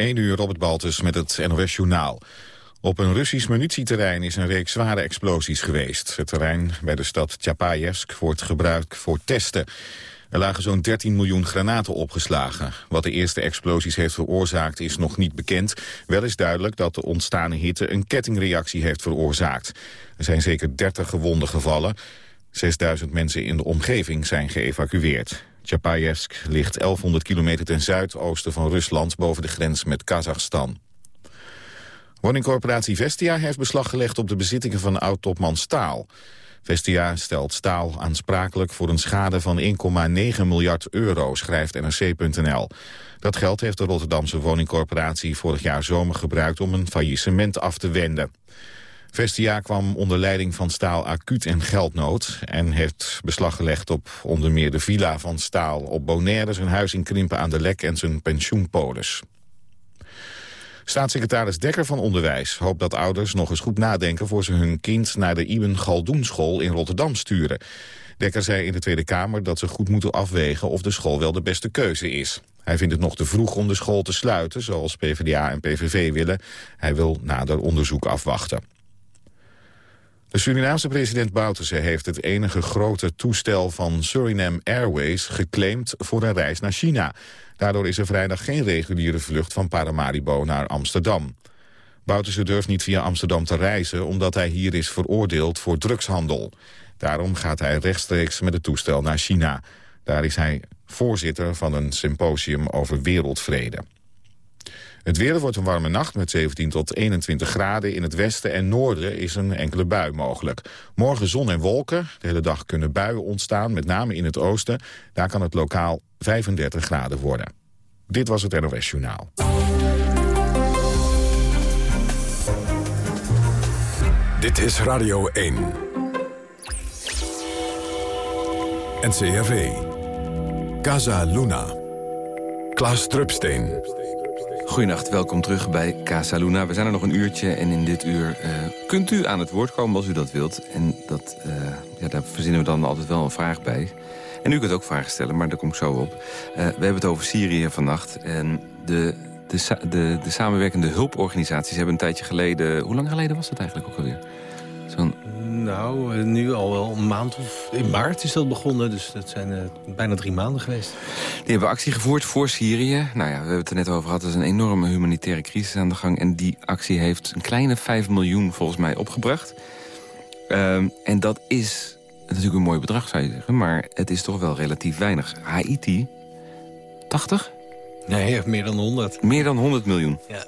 1 uur Robert Baltus met het NOS Journaal. Op een Russisch munitieterrein is een reeks zware explosies geweest. Het terrein bij de stad Tjapajevsk wordt gebruikt voor testen. Er lagen zo'n 13 miljoen granaten opgeslagen. Wat de eerste explosies heeft veroorzaakt is nog niet bekend. Wel is duidelijk dat de ontstane hitte een kettingreactie heeft veroorzaakt. Er zijn zeker 30 gewonden gevallen. 6000 mensen in de omgeving zijn geëvacueerd. Tjapajevsk ligt 1100 kilometer ten zuidoosten van Rusland... boven de grens met Kazachstan. Woningcorporatie Vestia heeft beslag gelegd op de bezittingen van oud-topman Staal. Vestia stelt Staal aansprakelijk voor een schade van 1,9 miljard euro, schrijft NRC.nl. Dat geld heeft de Rotterdamse woningcorporatie vorig jaar zomer gebruikt om een faillissement af te wenden. Vestia kwam onder leiding van Staal acuut in geldnood... en heeft beslag gelegd op onder meer de villa van Staal op Bonaire... zijn huis in Krimpen aan de Lek en zijn pensioenpolis. Staatssecretaris Dekker van Onderwijs hoopt dat ouders nog eens goed nadenken... voor ze hun kind naar de Ibn Galdoen school in Rotterdam sturen. Dekker zei in de Tweede Kamer dat ze goed moeten afwegen... of de school wel de beste keuze is. Hij vindt het nog te vroeg om de school te sluiten, zoals PvdA en PVV willen. Hij wil nader onderzoek afwachten. De Surinaamse president Bouterse heeft het enige grote toestel van Suriname Airways geclaimd voor een reis naar China. Daardoor is er vrijdag geen reguliere vlucht van Paramaribo naar Amsterdam. Bouterse durft niet via Amsterdam te reizen omdat hij hier is veroordeeld voor drugshandel. Daarom gaat hij rechtstreeks met het toestel naar China. Daar is hij voorzitter van een symposium over wereldvrede. Het weer wordt een warme nacht met 17 tot 21 graden. In het westen en noorden is een enkele bui mogelijk. Morgen zon en wolken. De hele dag kunnen buien ontstaan, met name in het oosten. Daar kan het lokaal 35 graden worden. Dit was het NOS Journaal. Dit is Radio 1. NCRV. Casa Luna. Klaas Drupsteen. Goedenacht, welkom terug bij Casa Luna. We zijn er nog een uurtje en in dit uur uh, kunt u aan het woord komen als u dat wilt. En dat, uh, ja, daar verzinnen we dan altijd wel een vraag bij. En u kunt ook vragen stellen, maar daar kom ik zo op. Uh, we hebben het over Syrië vannacht. En de, de, de, de samenwerkende hulporganisaties hebben een tijdje geleden... Hoe lang geleden was dat eigenlijk ook alweer? Nou, eh, nu al wel een maand of... In maart is dat begonnen, dus dat zijn uh, bijna drie maanden geweest. Die hebben actie gevoerd voor Syrië. Nou ja, we hebben het er net over gehad. Er is een enorme humanitaire crisis aan de gang. En die actie heeft een kleine 5 miljoen volgens mij opgebracht. Uh, en dat is natuurlijk een mooi bedrag, zou je zeggen. Maar het is toch wel relatief weinig. Haiti, 80? Nee, meer dan 100. Meer dan 100 miljoen. Ja.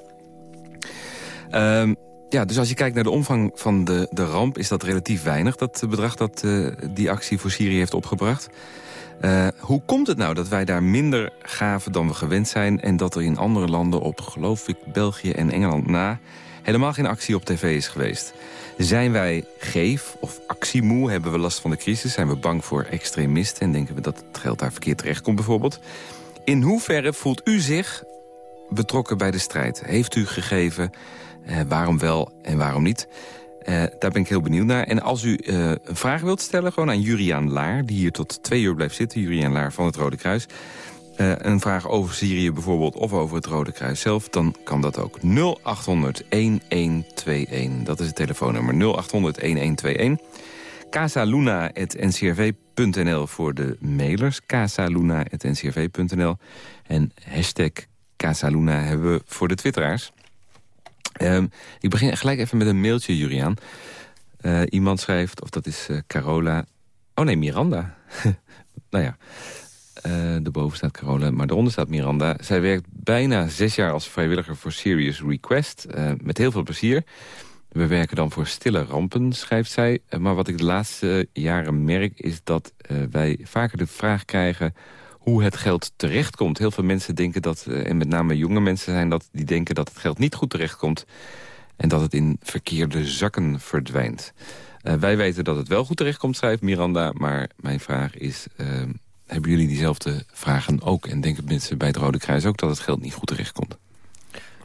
Um, ja, dus als je kijkt naar de omvang van de, de ramp... is dat relatief weinig, dat bedrag dat uh, die actie voor Syrië heeft opgebracht. Uh, hoe komt het nou dat wij daar minder gaven dan we gewend zijn... en dat er in andere landen op, geloof ik, België en Engeland na... helemaal geen actie op tv is geweest? Zijn wij geef of actiemoe? Hebben we last van de crisis? Zijn we bang voor extremisten? En denken we dat het geld daar verkeerd terechtkomt bijvoorbeeld? In hoeverre voelt u zich betrokken bij de strijd? Heeft u gegeven... Uh, waarom wel en waarom niet? Uh, daar ben ik heel benieuwd naar. En als u uh, een vraag wilt stellen, gewoon aan Juriaan Laar... die hier tot twee uur blijft zitten, Juriaan Laar van het Rode Kruis... een vraag over Syrië bijvoorbeeld of over het Rode Kruis zelf... dan kan dat ook 0800-1121. Dat is het telefoonnummer 0800-1121. casaluna.ncrv.nl voor de mailers. casaluna.ncrv.nl. En hashtag Casaluna hebben we voor de twitteraars. Um, ik begin gelijk even met een mailtje, Juriaan. Uh, iemand schrijft, of dat is uh, Carola... Oh nee, Miranda. nou ja, uh, erboven staat Carola, maar daaronder staat Miranda. Zij werkt bijna zes jaar als vrijwilliger voor Serious Request. met heel veel plezier. We werken dan voor stille rampen, schrijft zij. maar wat ik de laatste jaren merk is dat wij vaker de vraag krijgen hoe het geld terechtkomt. Heel veel mensen denken dat, eh, en met name jonge mensen zijn dat... die denken dat het geld niet goed terechtkomt... en dat het in verkeerde zakken verdwijnt. Uh, wij weten dat het wel goed terechtkomt, schrijft Miranda. Maar mijn vraag is, uh, hebben jullie diezelfde vragen ook? En denken mensen bij het Rode Kruis ook dat het geld niet goed terechtkomt?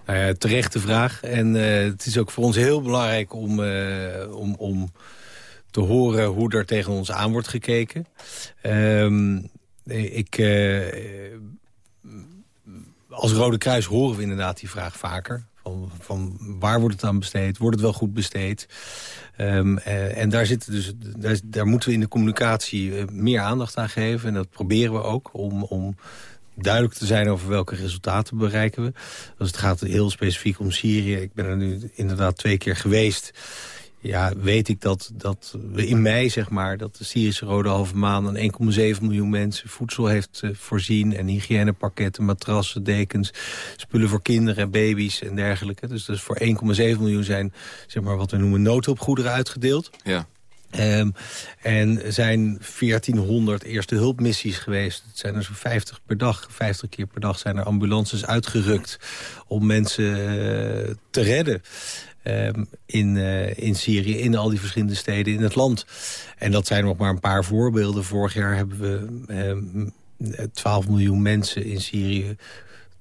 Nou ja, terechte vraag. En uh, het is ook voor ons heel belangrijk om, om, om te horen hoe er tegen ons aan wordt gekeken. Um, ik... Uh, als Rode Kruis horen we inderdaad die vraag vaker. Van, van waar wordt het aan besteed? Wordt het wel goed besteed? Um, en daar, zitten dus, daar, daar, moeten we in de communicatie meer aandacht aan geven. En dat proberen we ook om, om duidelijk te zijn over welke resultaten bereiken we. Als het gaat heel specifiek om Syrië. Ik ben er nu inderdaad twee keer geweest ja, weet ik dat, dat we in mei, zeg maar, dat de Syrische Rode Halve Maan aan 1,7 miljoen mensen voedsel heeft uh, voorzien. En hygiënepakketten, matrassen, dekens, spullen voor kinderen en baby's en dergelijke. Dus, dus voor 1,7 miljoen zijn, zeg maar, wat we noemen noodhulpgoederen uitgedeeld. Ja. Um, en zijn 1400 eerste hulpmissies geweest. Het zijn er zo'n 50 per dag. 50 keer per dag zijn er ambulances uitgerukt om mensen uh, te redden. Ehm, in, uh, in Syrië, in al die verschillende steden in het land. En dat zijn nog maar een paar voorbeelden. Vorig jaar hebben we 12 ehm, miljoen mensen in Syrië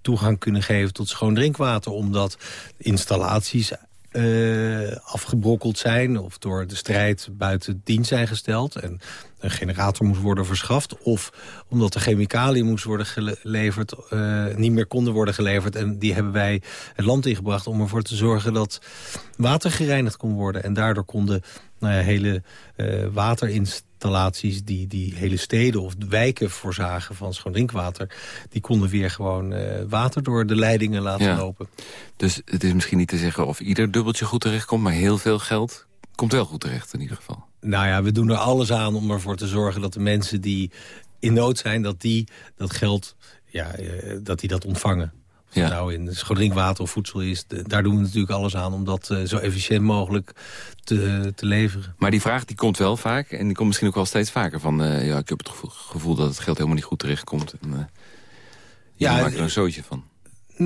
toegang kunnen geven tot schoon drinkwater. Omdat installaties uh, afgebrokkeld zijn... of door de strijd buiten dienst zijn gesteld... en een generator moest worden verschaft... of omdat de chemicaliën moest worden geleverd... Uh, niet meer konden worden geleverd. En die hebben wij het land ingebracht om ervoor te zorgen... dat water gereinigd kon worden. En daardoor konden nou hele uh, waterinstallaties... Die, die hele steden of wijken voorzagen van schoon drinkwater... die konden weer gewoon uh, water door de leidingen laten ja. lopen. Dus het is misschien niet te zeggen of ieder dubbeltje goed terecht komt... maar heel veel geld komt wel goed terecht in ieder geval. Nou ja, we doen er alles aan om ervoor te zorgen dat de mensen die in nood zijn... dat die dat geld, ja, uh, dat die dat ontvangen. Ja. nou in schoon drinkwater of voedsel is. Daar doen we natuurlijk alles aan om dat uh, zo efficiënt mogelijk te, te leveren. Maar die vraag die komt wel vaak. En die komt misschien ook wel steeds vaker van... Uh, ja, ik heb het gevoel dat het geld helemaal niet goed terechtkomt. En, uh, ja, maak er een zootje van.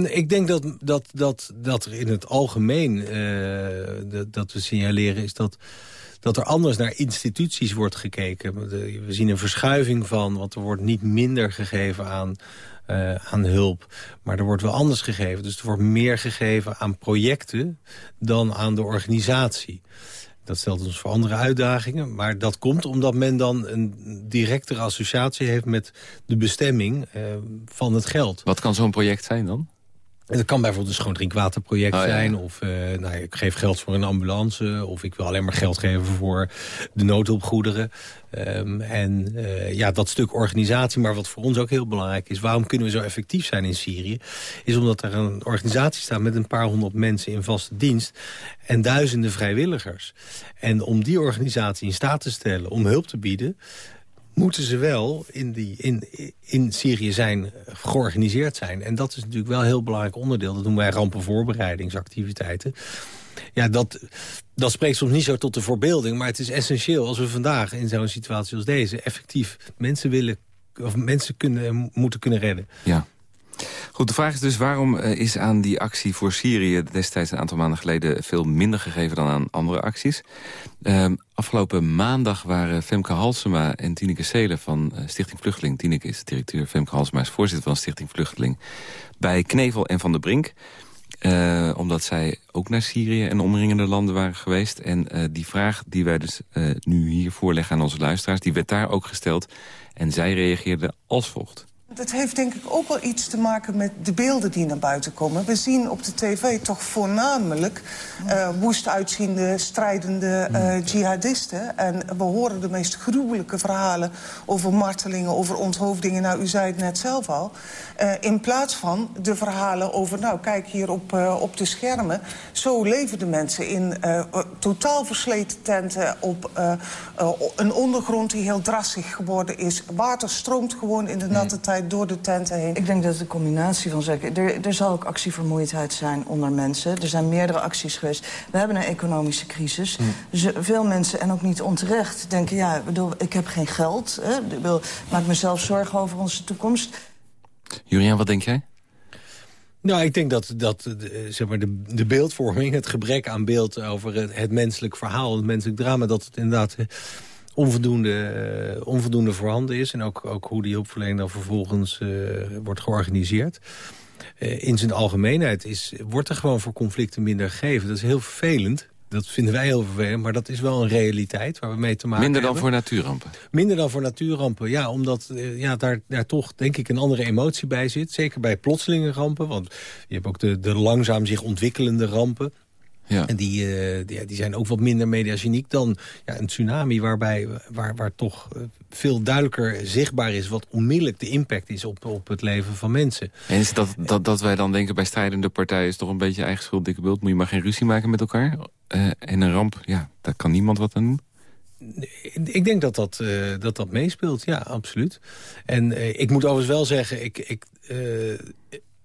Ik denk dat, dat, dat, dat er in het algemeen dat, dat we signaleren is dat dat er anders naar instituties wordt gekeken. We zien een verschuiving van, want er wordt niet minder gegeven aan, uh, aan hulp. Maar er wordt wel anders gegeven. Dus er wordt meer gegeven aan projecten dan aan de organisatie. Dat stelt ons voor andere uitdagingen. Maar dat komt omdat men dan een directere associatie heeft... met de bestemming uh, van het geld. Wat kan zo'n project zijn dan? Het kan bijvoorbeeld een schoon drinkwaterproject oh, ja. zijn. Of uh, nou, ik geef geld voor een ambulance. Of ik wil alleen maar geld geven voor de noodhulpgoederen. Um, en uh, ja, dat stuk organisatie. Maar wat voor ons ook heel belangrijk is. Waarom kunnen we zo effectief zijn in Syrië? Is omdat er een organisatie staat met een paar honderd mensen in vaste dienst. En duizenden vrijwilligers. En om die organisatie in staat te stellen om hulp te bieden moeten ze wel in, die, in, in Syrië zijn, georganiseerd zijn. En dat is natuurlijk wel een heel belangrijk onderdeel. Dat noemen wij rampenvoorbereidingsactiviteiten. Ja, dat, dat spreekt soms niet zo tot de voorbeelding... maar het is essentieel als we vandaag in zo'n situatie als deze... effectief mensen willen of mensen kunnen, moeten kunnen redden. Ja. Goed, de vraag is dus waarom uh, is aan die actie voor Syrië... destijds een aantal maanden geleden veel minder gegeven dan aan andere acties. Uh, afgelopen maandag waren Femke Halsema en Tineke Seelen van uh, Stichting Vluchteling... Tineke is de directeur, Femke Halsema is voorzitter van Stichting Vluchteling... bij Knevel en Van der Brink... Uh, omdat zij ook naar Syrië en omringende landen waren geweest. En die vraag die wij dus nu hier voorleggen aan onze luisteraars... die werd daar ook gesteld. En zij reageerde als volgt. Dat heeft denk ik ook wel iets te maken met de beelden die naar buiten komen. We zien op de tv toch voornamelijk uh, woest uitziende, strijdende uh, jihadisten. En we horen de meest gruwelijke verhalen over martelingen, over onthoofdingen. Nou, u zei het net zelf al. Uh, in plaats van de verhalen over, nou, kijk hier op, op de schermen. Zo leven de mensen in totaal versleten tenten op een ondergrond die heel drassig geworden is. Water stroomt gewoon in de natte tijd door de tenten heen? Ik denk dat het een combinatie van zaken... Er, er zal ook actievermoeidheid zijn onder mensen. Er zijn meerdere acties geweest. We hebben een economische crisis. Hm. Dus veel mensen, en ook niet onterecht, denken... ja, ik, bedoel, ik heb geen geld. Hè? Ik wil, maak mezelf zorgen over onze toekomst. Julian, wat denk jij? Nou, ik denk dat, dat zeg maar de, de beeldvorming, het gebrek aan beeld over het, het menselijk verhaal, het menselijk drama, dat het inderdaad onvoldoende, uh, onvoldoende voorhanden is. En ook, ook hoe die hulpverlening dan vervolgens uh, wordt georganiseerd. Uh, in zijn algemeenheid is, wordt er gewoon voor conflicten minder gegeven. Dat is heel vervelend. Dat vinden wij heel vervelend, maar dat is wel een realiteit waar we mee te maken Minder dan hebben. voor natuurrampen? Minder dan voor natuurrampen, ja. Omdat eh, ja, daar, daar toch, denk ik, een andere emotie bij zit. Zeker bij plotselinge rampen. Want je hebt ook de, de langzaam zich ontwikkelende rampen. Ja. En die, eh, die, die zijn ook wat minder mediageniek dan ja, een tsunami... Waarbij, waar, waar toch eh, veel duidelijker zichtbaar is... wat onmiddellijk de impact is op, op het leven van mensen. En is dat, dat, dat wij dan denken bij strijdende partijen... is toch een beetje eigen schuld, dikke bult. Moet je maar geen ruzie maken met elkaar. Eh, en een ramp, ja, daar kan niemand wat aan doen. Ik denk dat dat, dat, dat meespeelt, ja, absoluut. En ik moet overigens wel zeggen, ik, ik,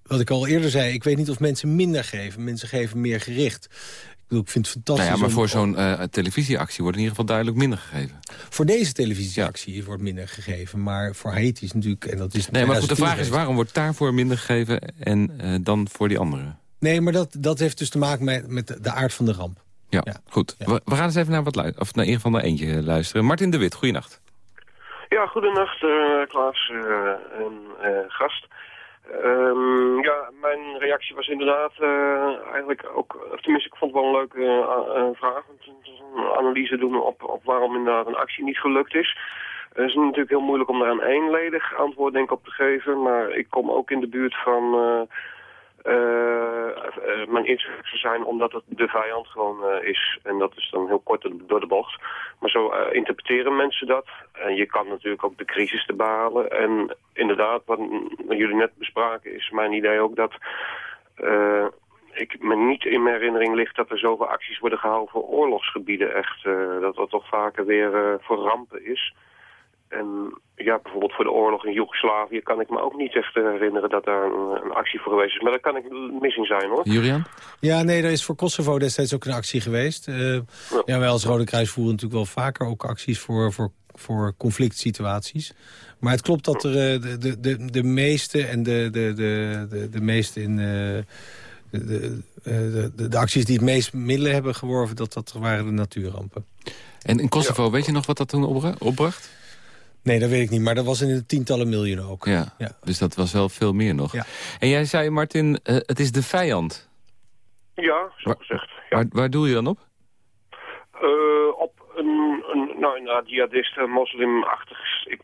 wat ik al eerder zei... ik weet niet of mensen minder geven. Mensen geven meer gericht. Ik, bedoel, ik vind het Nou fantastisch ja, maar voor zo'n eh, televisieactie wordt in ieder geval duidelijk minder gegeven. Voor deze televisieactie wordt minder gegeven. Maar voor Haiti is natuurlijk... En dat is Nee, maar goed, de 2010 vraag is waarom wordt daarvoor minder gegeven... en eh, dan voor die anderen? Nee, maar dat, dat heeft dus te maken met, met de- aard van de ramp. Ja, Ja. goed. Ja. We, we gaan eens even naar wat. Of naar in ieder geval naar eentje luisteren. Martin de Wit, goeienacht. Ja, goedenacht eh, Klaas eh, en eh, gast. Ehm, ja, mijn reactie was inderdaad eh, eigenlijk ook, tenminste ik vond het wel een leuke eh, eh, vraag. Een analyse doen op, op waarom inderdaad een actie niet gelukt is. Het is natuurlijk heel moeilijk om daar een eenledig antwoord denk ik op te geven. Maar ik kom ook in de buurt van... eh, mijn inzicht zou zijn omdat het de vijand gewoon eh, is. En dat is dan heel kort door de bocht. Maar zo eh, interpreteren mensen dat. En je kan natuurlijk ook de crisis te behalen. En inderdaad, wat, jullie net bespraken, is mijn idee ook dat... ik me niet in mijn herinnering ligt dat er zoveel acties worden gehouden voor oorlogsgebieden. Echt, dat dat toch vaker weer eh, voor rampen is. En ja, bijvoorbeeld voor de oorlog in Joegoslavië kan ik me ook niet echt eh, herinneren dat daar een, een actie voor geweest is. Maar daar kan ik mis in zijn hoor. Julian? Ja, nee, er is voor Kosovo destijds ook een actie geweest. Eh, ja, wij als Rode Kruis voeren natuurlijk wel vaker ook acties voor, voor, voor conflict situaties. Maar het klopt dat er eh, de, de, de, de meeste en de, de, de, de, de meeste in... eh, de, de, eh, de, de, acties die het meest middelen hebben geworven, dat, dat waren de natuurrampen. En in Kosovo, weet je nog wat dat toen opbra- opbracht? Nee, dat weet ik niet, maar dat was in de tientallen miljoenen ook. Ja. Ja. dus dat was wel veel meer nog. Ja. En jij zei, Martin, eh, het is de vijand. Ja, zo Waar- gezegd. Ja. Waar, waar doe je dan op? Eh, op een, een nou, jihadisten, moslimachtig. Ik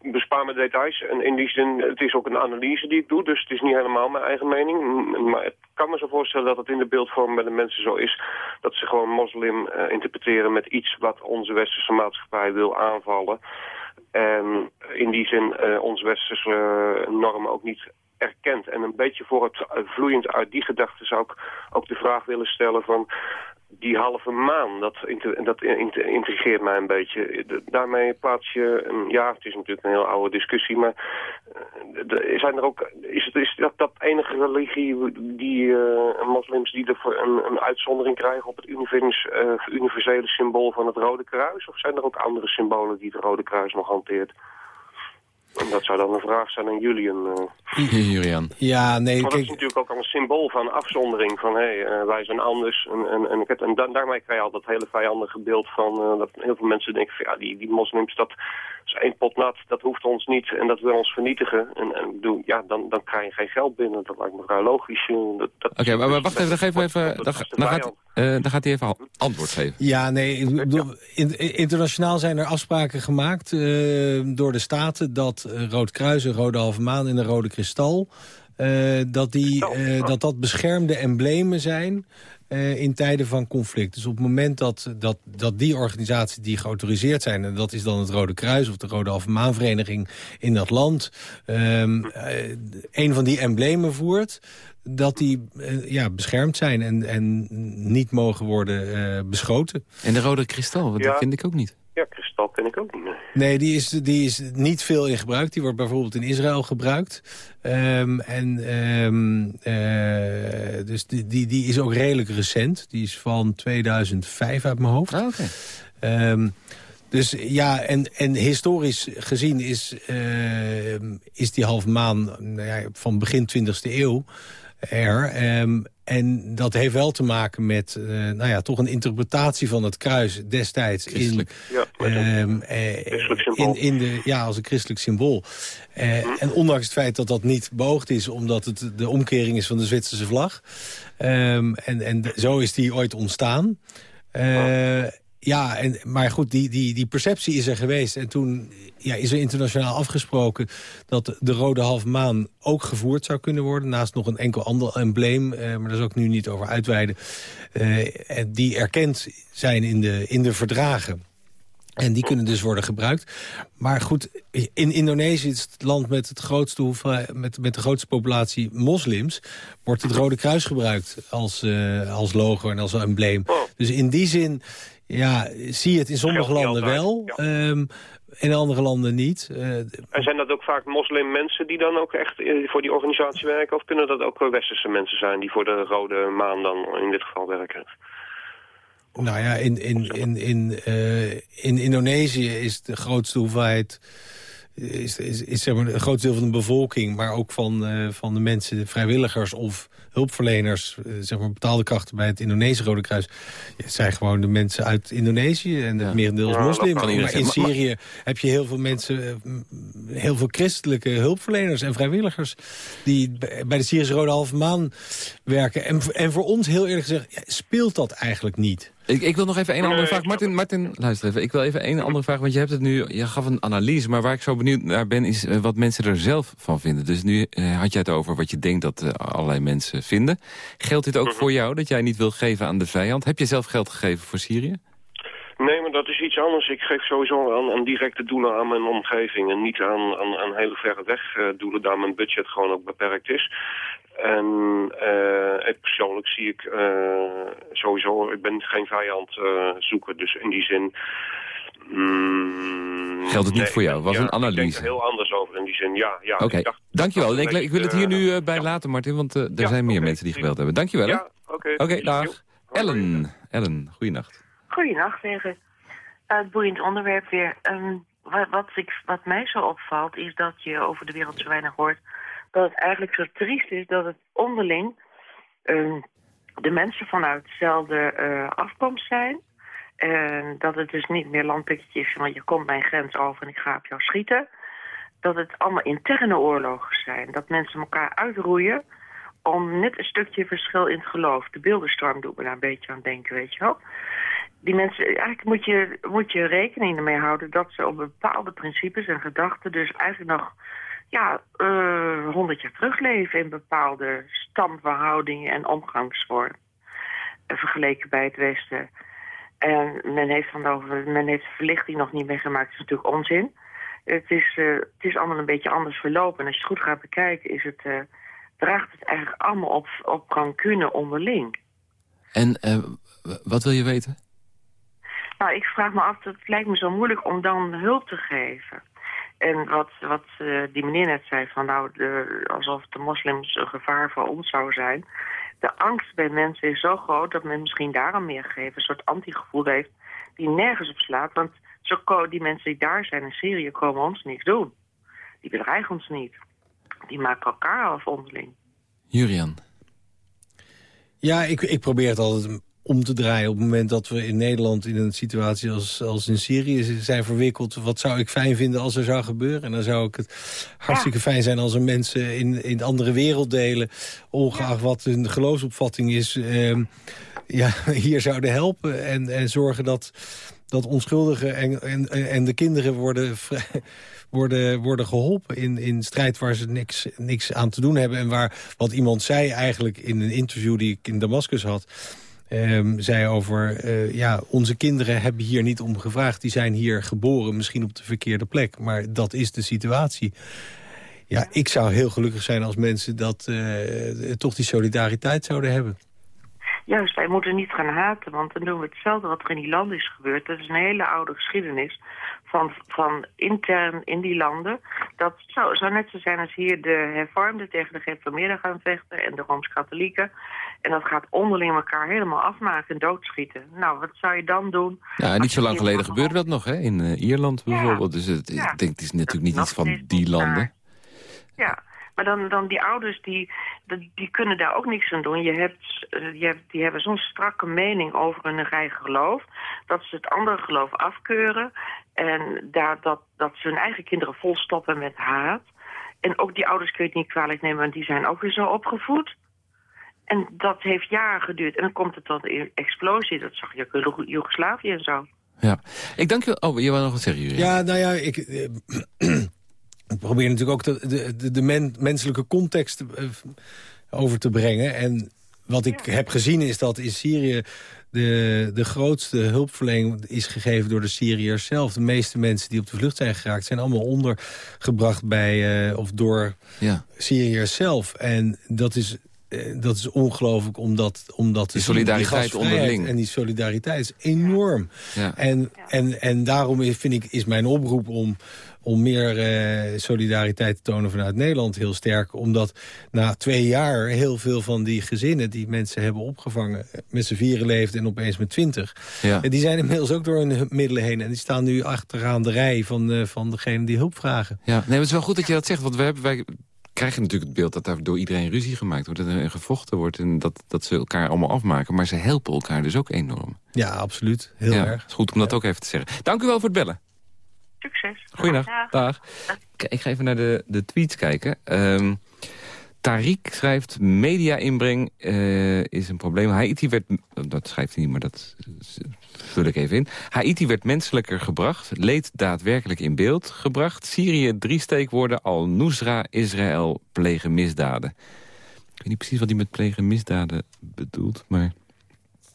bespaar me details. En in die zin, het is ook een analyse die ik doe. Dus het is niet helemaal mijn eigen mening. Maar ik kan me zo voorstellen dat het in de beeldvorming bij de mensen zo is... dat ze gewoon moslim eh, interpreteren met iets wat onze westerse maatschappij wil aanvallen. En in die zin eh, onze westerse eh, normen ook niet erkent. En een beetje voor het eh, vloeiend uit die gedachte zou ik ook de vraag willen stellen van die halve maan, dat, dat intrigeert mij een beetje. Daarmee plaats je, ja, het is natuurlijk een heel oude discussie, maar eh, zijn er ook, is, het, is dat, dat enige religie die eh, moslims die er een, een uitzondering krijgen op het eh, universele symbool van het Rode Kruis? Of zijn er ook andere symbolen die het Rode Kruis nog hanteert? En dat zou dan een vraag zijn aan jullie. En, eh, Julian. Ja, nee, maar dat is natuurlijk ook al een symbool van afzondering. Van hé, hey, eh, wij zijn anders. En, en, en, ik heb- en da- daarmee krijg je al dat hele vijandige beeld van... eh, dat heel veel mensen denken van ja, die, die moslims, dat is één pot nat. Dat hoeft ons niet en dat wil ons vernietigen. En, en ik bedoel, ja, dan, dan krijg je geen geld binnen. Dat lijkt me vrij logisch. Oké, maar, maar wacht even, dan, geven we even dan, dan, gaat, eh, dan gaat hij even antwoord geven. Ja, nee, ik bedoel, in- internationaal zijn er afspraken gemaakt eh, door de Staten... dat Rood Kruis, een Rode Halve Maan en een Rode Kristal... eh, dat, die, eh, dat dat beschermde emblemen zijn eh, in tijden van conflict. Dus op het moment dat, dat, dat die organisaties die geautoriseerd zijn... en dat is dan het Rode Kruis of de Rode Halve Maanvereniging in dat land... ehm, eh, een van die emblemen voert dat die eh, ja, beschermd zijn en, en niet mogen worden eh, beschoten. En de rode kristal, dat Ja. vind ik ook niet. Ja, kristal ken ik ook niet. nee. Nee, die is, die is niet veel in gebruik. Die wordt bijvoorbeeld in Israël gebruikt. Ehm, en ehm, eh, dus die, die, die is ook redelijk recent. Die is van 2005 uit mijn hoofd. Ah, oké. Ehm, dus ja, en, en historisch gezien is, ehm, is die halve maan nou ja, van begin 20e eeuw er. Ehm, en dat heeft wel te maken met eh, nou ja, toch een interpretatie van het kruis destijds. In. Ja, Ehm, eh, Christelijk symbool. in, in de, ja, als een christelijk symbool. Eh, En ondanks het feit dat dat niet beoogd is... omdat het de omkering is van de Zwitserse vlag. Ehm, en, en de- zo is die ooit ontstaan. Uh, ja, en, maar goed, die, die, die perceptie is er geweest. En toen ja, is er internationaal afgesproken dat de rode halve maan ook gevoerd zou kunnen worden. Naast nog een enkel ander embleem, eh, maar daar is ook nu niet over uitweiden. Uh, die erkend zijn in de, in de verdragen. En die kunnen dus worden gebruikt. Maar goed, in Indonesië is het land met, het grootste met, met de grootste populatie moslims... wordt het Rode Kruis gebruikt als, uh, als logo en als embleem. Dus in die zin ja, zie je het in sommige landen wel. Ja. Um, in andere landen niet. Uh, en zijn dat ook vaak moslimmensen die dan ook echt eh, voor die organisatie werken? Of kunnen dat ook westerse mensen zijn die voor de Rode Maan dan in dit geval werken? Nou ja, in, in, in, in, uh, in Indonesië is de grootste hoeveelheid... is, is, is zeg maar, een groot deel van de bevolking... maar ook van, uh, van de mensen, de vrijwilligers of hulpverleners, eh, zeg maar betaalde krachten bij het Indonesische Rode Kruis, zijn gewoon de mensen uit Indonesië en het merendeel is moslim. Maar in Syrië heb je heel veel mensen, eh, heel veel christelijke hulpverleners en vrijwilligers die bij de Syrische Rode Halve Maan werken. En, en voor ons, heel eerlijk gezegd, speelt dat eigenlijk niet. Ik, ik, wil nog even een andere vraag. Martin, Martin, luister even. Ik wil even een andere vraag, want je hebt het nu... Je gaf een analyse, maar waar ik zo benieuwd naar ben... is eh, wat mensen er zelf van vinden. Dus nu uh, had jij het over wat je denkt dat uh, allerlei mensen vinden. Geldt dit ook mhm. voor jou, dat jij niet wil geven aan de vijand? Heb je zelf geld gegeven voor Syrië? Nee, maar dat is iets anders. Ik geef sowieso aan, aan directe doelen aan mijn omgeving... en niet aan, aan, aan hele verre weg doelen, daar mijn budget gewoon ook beperkt is. En uh, persoonlijk zie ik uh, sowieso, ik ben geen vijand uh, zoeken. Dus in die zin... Mm, Geldt het niet voor jou? Was een analyse? Ik denk er heel anders over in die zin, ja. ja oké, okay. dankjewel. Ik, ik, wil het hier nu bij ja. laten, Martin, want er ja, zijn meer okay. mensen die gebeld hebben. Dankjewel. Ja, oké. Oké, okay, dag. Ellen, Ellen, goeienacht. Goeienacht, tegen. Het boeiend onderwerp weer. Um, wat, wat, ik, wat mij zo opvalt, is dat je over de wereld zo weinig hoort dat het eigenlijk zo triest is dat het onderling uh, de mensen vanuit dezelfde uh, afkomst zijn. En dat het dus niet meer landpikketje is, want je komt mijn grens over en ik ga op jou schieten. Dat het allemaal interne oorlogen zijn. Dat mensen elkaar uitroeien om net een stukje verschil in het geloof. De beeldenstorm doet me daar een beetje aan denken, weet je wel. Die mensen, eigenlijk moet je, moet je rekening ermee houden dat ze op bepaalde principes en gedachten dus eigenlijk nog ja, eh, honderd jaar terugleven in bepaalde stamverhoudingen en omgangsvormen. vergeleken bij het Westen. En men heeft, van over, men heeft verlichting nog niet meegemaakt, dat is natuurlijk onzin. Het is, uh, het is allemaal een beetje anders verlopen. En als je het goed gaat bekijken, is het, uh, draagt het eigenlijk allemaal op, op rancune onderling. En wat wil je weten? Nou, ik vraag me af, het lijkt me zo moeilijk om dan hulp te geven. En wat, wat uh, die meneer net zei, van nou, de, alsof de moslims een gevaar voor ons zou zijn. De angst bij mensen is zo groot dat men misschien daarom meer geeft. Een soort antigevoel heeft die nergens op slaat. Want zo, die mensen die daar zijn in Syrië komen ons niks doen. Die bedreigen ons niet. Die maken elkaar af onderling. Jurian. Ja, ik, ik probeer het altijd om te draaien. Op het moment dat we in Nederland in een situatie als, als in Syrië zijn verwikkeld... wat zou ik fijn vinden als er zou gebeuren? En dan zou ik het hartstikke fijn zijn als er mensen in, in andere werelddelen... ongeacht wat hun geloofsopvatting is, eh, ja, hier zouden helpen. En, en zorgen dat, dat onschuldigen en, en, en de kinderen worden... worden, worden geholpen in, in strijd waar ze niks, niks aan te doen hebben. En waar, wat iemand zei eigenlijk in een interview die ik in Damascus had um, zei over... Uh, ja, onze kinderen hebben hier niet om gevraagd. Die zijn hier geboren, misschien op de verkeerde plek. Maar dat is de situatie. Ja, ik zou heel gelukkig zijn als mensen dat uh, toch die solidariteit zouden hebben. Juist, wij moeten niet gaan haten, want dan doen we hetzelfde wat er in die landen is gebeurd. Dat is een hele oude geschiedenis van, van intern in die landen. Dat zou, zou net zo zijn als hier de hervormden tegen de gereformeerden gaan vechten... en de Rooms-Katholieken. En dat gaat onderling elkaar helemaal afmaken en doodschieten. Nou, wat zou je dan doen? Ja, niet zo lang geleden gebeurde dat nog, hè? In uh, Ierland bijvoorbeeld. Dus het, ik denk, het is natuurlijk niet iets van die landen. Ja, maar dan, dan die ouders, die, die kunnen daar ook niks aan doen. Je hebt, je hebt, die hebben zo'n strakke mening over hun eigen geloof... dat ze het andere geloof afkeuren... en daar, dat, dat ze hun eigen kinderen volstoppen met haat. En ook die ouders kun je het niet kwalijk nemen... want die zijn ook weer zo opgevoed. En dat heeft jaren geduurd. En dan komt het tot een explosie. Dat zag je ook in Joegoslavië en zo. Ja, ik dank je. Oh, je wou nog wat zeggen, Jury? Ja, nou ja, ik, eh, ik probeer natuurlijk ook de, de, de, de men, menselijke context eh, over te brengen. En wat ik heb gezien is dat in Syrië de, de grootste hulpverlening is gegeven door de Syriërs zelf. De meeste mensen die op de vlucht zijn geraakt... zijn allemaal ondergebracht bij uh, of door ja. Syriërs zelf. En dat is uh, dat is ongelooflijk omdat, omdat die solidariteit die onderling. En die solidariteit is enorm. Ja. En, en, en daarom is, vind ik, is mijn oproep om, om meer uh, solidariteit te tonen vanuit Nederland heel sterk. Omdat na twee jaar heel veel van die gezinnen die mensen hebben opgevangen... met z'n vieren leefden en opeens met twintig. Ja. En die zijn inmiddels ook door hun middelen heen. En die staan nu achteraan de rij van, uh, van degene die hulp vragen. Ja, nee, het is wel goed dat je dat zegt. Want we hebben, wij krijgen natuurlijk het beeld dat daar door iedereen ruzie gemaakt wordt. Dat er gevochten wordt en dat, dat ze elkaar allemaal afmaken. Maar ze helpen elkaar dus ook enorm. Ja, absoluut. Heel ja, erg. Het is goed om dat ja. ook even te zeggen. Dank u wel voor het bellen. Succes. Goeiedag. Dag. Dag. Ik ga even naar de, de tweets kijken. Um, Tariq schrijft, media-inbreng uh, is een probleem. Haiti werd, dat schrijft hij niet, maar dat vul ik even in. Haiti werd menselijker gebracht, leed daadwerkelijk in beeld gebracht. Syrië drie steekwoorden, al-Nusra, Israël, plegen misdaden. Ik weet niet precies wat hij met plegen misdaden bedoelt, maar...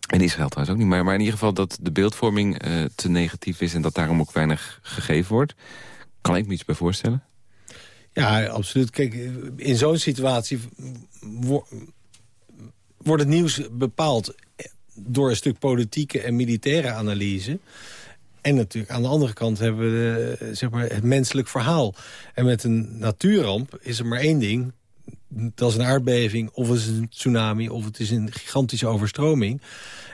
En Israël trouwens ook niet, maar, in ieder geval dat de beeldvorming uh, te negatief is... en dat daarom ook weinig gegeven wordt. Kan ik me iets bij voorstellen? Ja, absoluut. Kijk, in zo'n situatie wordt het nieuws bepaald door een stuk politieke en militaire analyse. En natuurlijk aan de andere kant hebben we zeg maar, het menselijk verhaal. En met een natuurramp is er maar één ding. Dat is een aardbeving, of het is een tsunami... of het is een gigantische overstroming.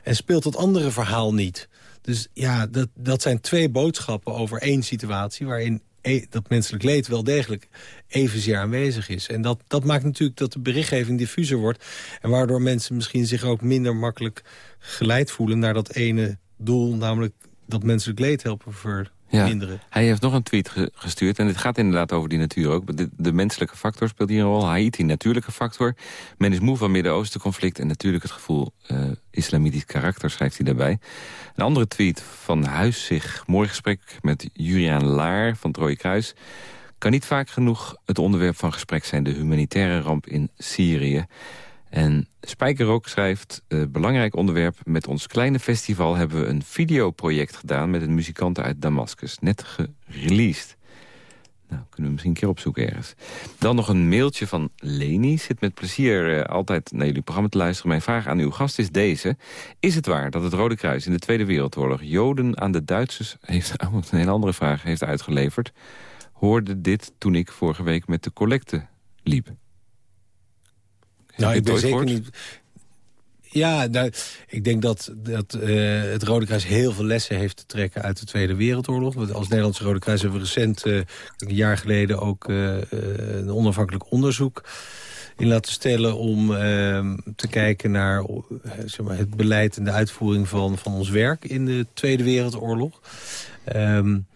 En speelt dat andere verhaal niet. Dus ja, dat, dat zijn twee boodschappen over één situatie... waarin e dat menselijk leed wel degelijk evenzeer aanwezig is. En dat, dat maakt natuurlijk dat de berichtgeving diffuser wordt... en waardoor mensen misschien zich ook minder makkelijk geleid voelen... naar dat ene doel, namelijk dat menselijk leed helpen verminderen. Ja, hij heeft nog een tweet ge gestuurd en dit gaat inderdaad over die natuur ook. De, de menselijke factor speelt hier een rol. Haiti, natuurlijke factor. Men is moe van Midden-Oosten conflict en natuurlijk het gevoel uh, islamitisch karakter, schrijft hij daarbij. Een andere tweet van Huiszig. Mooi gesprek met Juriaan Laar van het Rode Kruis. Kan niet vaak genoeg het onderwerp van gesprek zijn... de humanitaire ramp in Syrië. En Spijkerrook schrijft... Uh, belangrijk onderwerp. Met ons kleine festival hebben we een videoproject gedaan... met een muzikanten uit Damascus. Net gereleased. Nou, kunnen we misschien een keer opzoeken ergens. Dan nog een mailtje van Leni. Zit met plezier uh, altijd naar jullie programma te luisteren. Mijn vraag aan uw gast is deze. Is het waar dat het Rode Kruis in de Tweede Wereldoorlog... Joden aan de Duitsers, heeft, oh, een hele andere vraag, heeft uitgeleverd... hoorde dit toen ik vorige week met de collecte liep. Nou, ik ben zeker niet... Ja, nou, ik denk dat, dat uh, het Rode Kruis heel veel lessen heeft te trekken uit de Tweede Wereldoorlog. Want als Nederlandse Rode Kruis hebben we recent, uh, een jaar geleden, ook uh, een onafhankelijk onderzoek in laten stellen om te kijken naar zeg maar, het beleid en de uitvoering van, van ons werk in de Tweede Wereldoorlog. Um,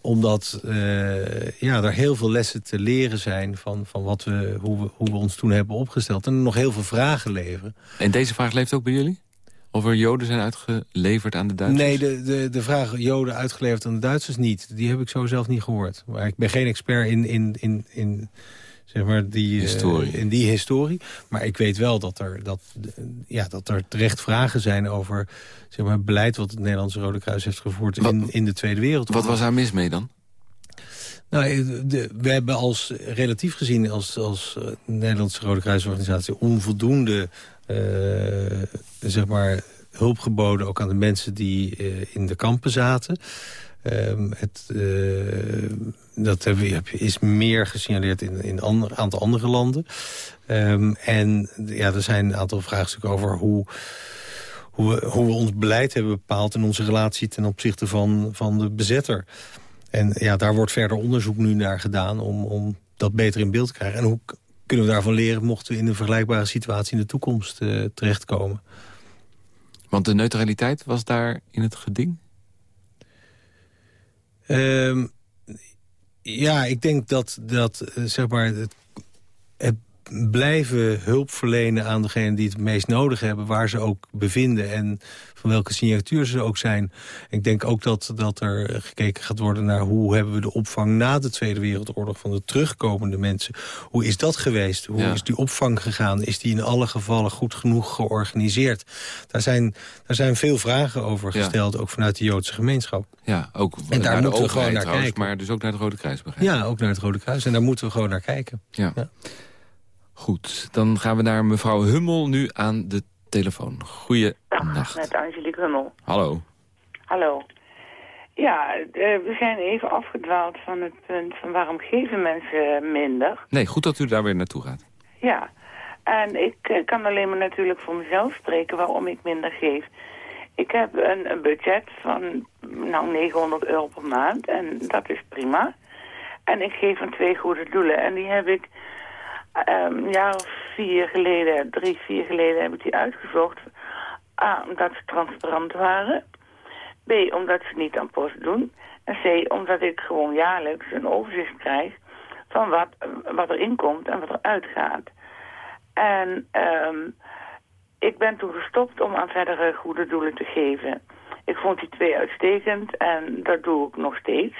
omdat uh, ja, er heel veel lessen te leren zijn van, van wat we, hoe, we, hoe we ons toen hebben opgesteld. En nog heel veel vragen leveren. En deze vraag leeft ook bij jullie? Of er Joden zijn uitgeleverd aan de Duitsers? Nee, de, de, de vraag Joden uitgeleverd aan de Duitsers niet. Die heb ik zo zelf niet gehoord. Maar ik ben geen expert in, in, in, in zeg maar die, historie. Uh, in die historie. Maar ik weet wel dat er, dat, ja, dat er terecht vragen zijn over zeg maar, het beleid... wat het Nederlandse Rode Kruis heeft gevoerd wat, in, in de Tweede Wereldoorlog. Wat was daar mis mee dan? Nou, de, we hebben als relatief gezien als, als uh, Nederlandse Rode Kruisorganisatie... onvoldoende uh, zeg maar, hulp geboden ook aan de mensen die in de kampen zaten... Um, het, uh, dat is meer gesignaleerd in een aantal andere landen. Um, en ja, er zijn een aantal vraagstukken over hoe, hoe, we, hoe we ons beleid hebben bepaald... en onze relatie ten opzichte van, van de bezetter. En ja, daar wordt verder onderzoek nu naar gedaan om, om dat beter in beeld te krijgen. En hoe kunnen we daarvan leren mochten we in een vergelijkbare situatie in de toekomst uh, terechtkomen? Want de neutraliteit was daar in het geding? Um, ja, ik denk dat, dat zeg maar, het, blijven hulp verlenen aan degenen die het meest nodig hebben... waar ze ook bevinden en van welke signatuur ze ook zijn. Ik denk ook dat, dat er gekeken gaat worden naar hoe hebben we de opvang na de Tweede Wereldoorlog van de terugkomende mensen. Hoe is dat geweest? Hoe is die opvang gegaan? Is die in alle gevallen goed genoeg georganiseerd? Daar zijn, daar zijn veel vragen over gesteld, ook vanuit de Joodse gemeenschap. Ja, ook en daar moeten we gewoon naar kijken. Maar dus ook naar het Rode Kruis, begrijp Ja, ook naar het Rode Kruis. En daar moeten we gewoon naar kijken. Ja. ja. Goed, dan gaan we naar mevrouw Hummel nu aan de telefoon. Goeienacht. met Angelique Hummel. Hallo. Hallo. Ja, eh, we zijn even afgedwaald van het punt van waarom geven mensen minder. Nee, goed dat u daar weer naartoe gaat. Ja, en ik eh, kan alleen maar natuurlijk voor mezelf spreken waarom ik minder geef. Ik heb een, een budget van nou 900 euro per maand en dat is prima. En ik geef aan twee goede doelen en die heb ik een jaar of vier geleden, drie, vier geleden heb ik die uitgezocht. A, omdat ze transparant waren. B, omdat ze niet aan post doen. En C, omdat ik gewoon jaarlijks een overzicht krijg van wat, wat er inkomt en wat er uitgaat. En um, ik ben toen gestopt om aan verdere goede doelen te geven. Ik vond die twee uitstekend en dat doe ik nog steeds.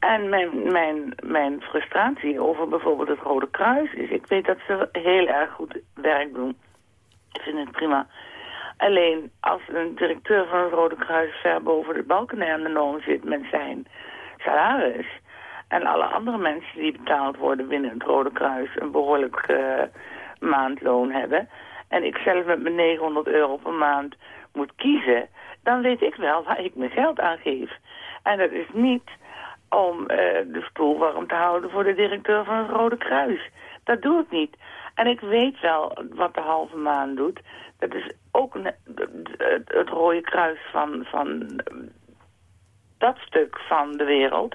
En mijn, mijn, mijn frustratie over bijvoorbeeld het Rode Kruis is... ik weet dat ze heel erg goed werk doen. Ik vind het prima. Alleen als een directeur van het Rode Kruis ver boven de balken en de norm zit met zijn salaris... en alle andere mensen die betaald worden binnen het Rode Kruis een behoorlijk uh, maandloon hebben... en ik zelf met mijn 900 euro per maand moet kiezen... dan weet ik wel waar ik mijn geld aan geef. En dat is niet om uh, de stoel warm te houden voor de directeur van het Rode Kruis. Dat doe ik niet. En ik weet wel wat de halve maan doet. Dat is ook een, het Rode Kruis van, van dat stuk van de wereld.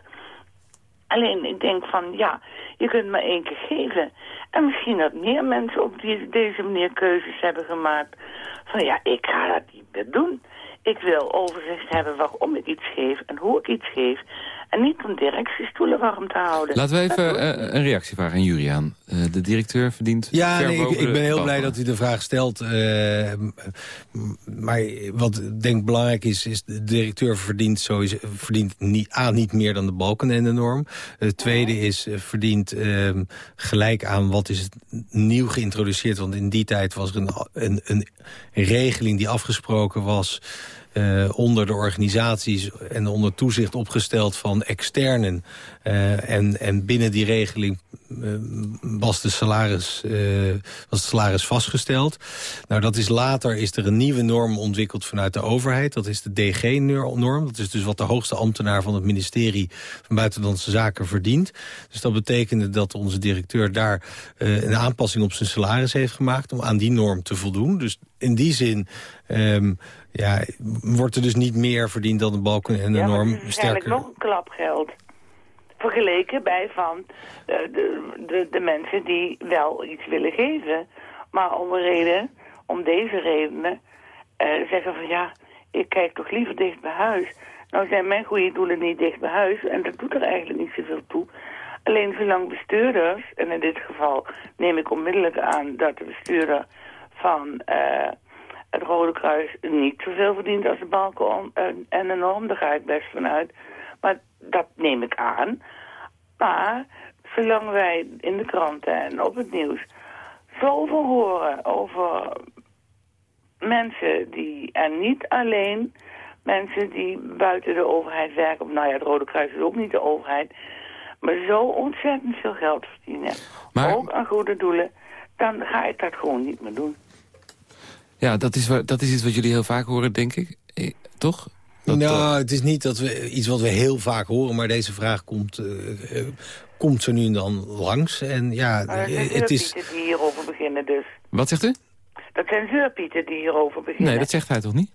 Alleen ik denk van, ja, je kunt maar één keer geven. En misschien dat meer mensen op deze manier keuzes hebben gemaakt. Van ja, ik ga dat niet meer doen. Ik wil overzicht hebben waarom ik iets geef en hoe ik iets geef. En niet om directiestoelen warm te houden. Laten we even uh, een reactie vragen aan Julian. Uh, de directeur verdient Ja, nee, ik, ik, ben heel blij dat u de vraag stelt. Uh, maar wat denk ik belangrijk is, is de directeur verdient, sowieso, verdient niet, A, niet meer dan de balken en de norm. Het tweede is, verdient ehm, gelijk aan wat is het nieuw geïntroduceerd. Want in die tijd was er een, een, een regeling die afgesproken was... Uh, onder de organisaties en onder toezicht opgesteld van externen. Uh, en, en binnen die regeling uh, was, de salaris, was het salaris vastgesteld. Nou, dat is later is er een nieuwe norm ontwikkeld vanuit de overheid. Dat is de DG-norm. Dat is dus wat de hoogste ambtenaar van het ministerie van Buitenlandse Zaken verdient. Dus dat betekende dat onze directeur daar een aanpassing op zijn salaris heeft gemaakt... om aan die norm te voldoen. Dus in die zin... Um, ja, wordt er dus niet meer verdiend dan de balken en de ja, norm sterker. eigenlijk nog een klapgeld. Vergeleken bij van de, de, de, de, mensen die wel iets willen geven. Maar om een reden, om deze redenen, uh, zeggen van ja, ik kijk toch liever dicht bij huis. Nou zijn mijn goede doelen niet dicht bij huis en dat doet er eigenlijk niet zoveel toe. Alleen zolang bestuurders, en in dit geval neem ik onmiddellijk aan dat de bestuurder van... Uh, het Rode Kruis niet zoveel verdient als de balken en de norm. Daar ga ik best vanuit. Maar dat neem ik aan. Maar zolang wij in de kranten en op het nieuws zoveel horen over mensen die, en niet alleen mensen die buiten de overheid werken, nou ja, het Rode Kruis is ook niet de overheid, maar zo ontzettend veel geld verdienen, maar... ook aan goede doelen, dan ga ik dat gewoon niet meer doen. Ja, dat is, dat is iets wat jullie heel vaak horen, denk ik. Eh, toch? Dat, nou, eh, het is niet dat we, iets wat we heel vaak horen, maar deze vraag komt, uh, komt zo nu en dan langs. En ja, het is... die hierover beginnen dus. Wat zegt u? Dat zijn zeurpieten die hierover beginnen. Nee, dat zegt hij toch niet?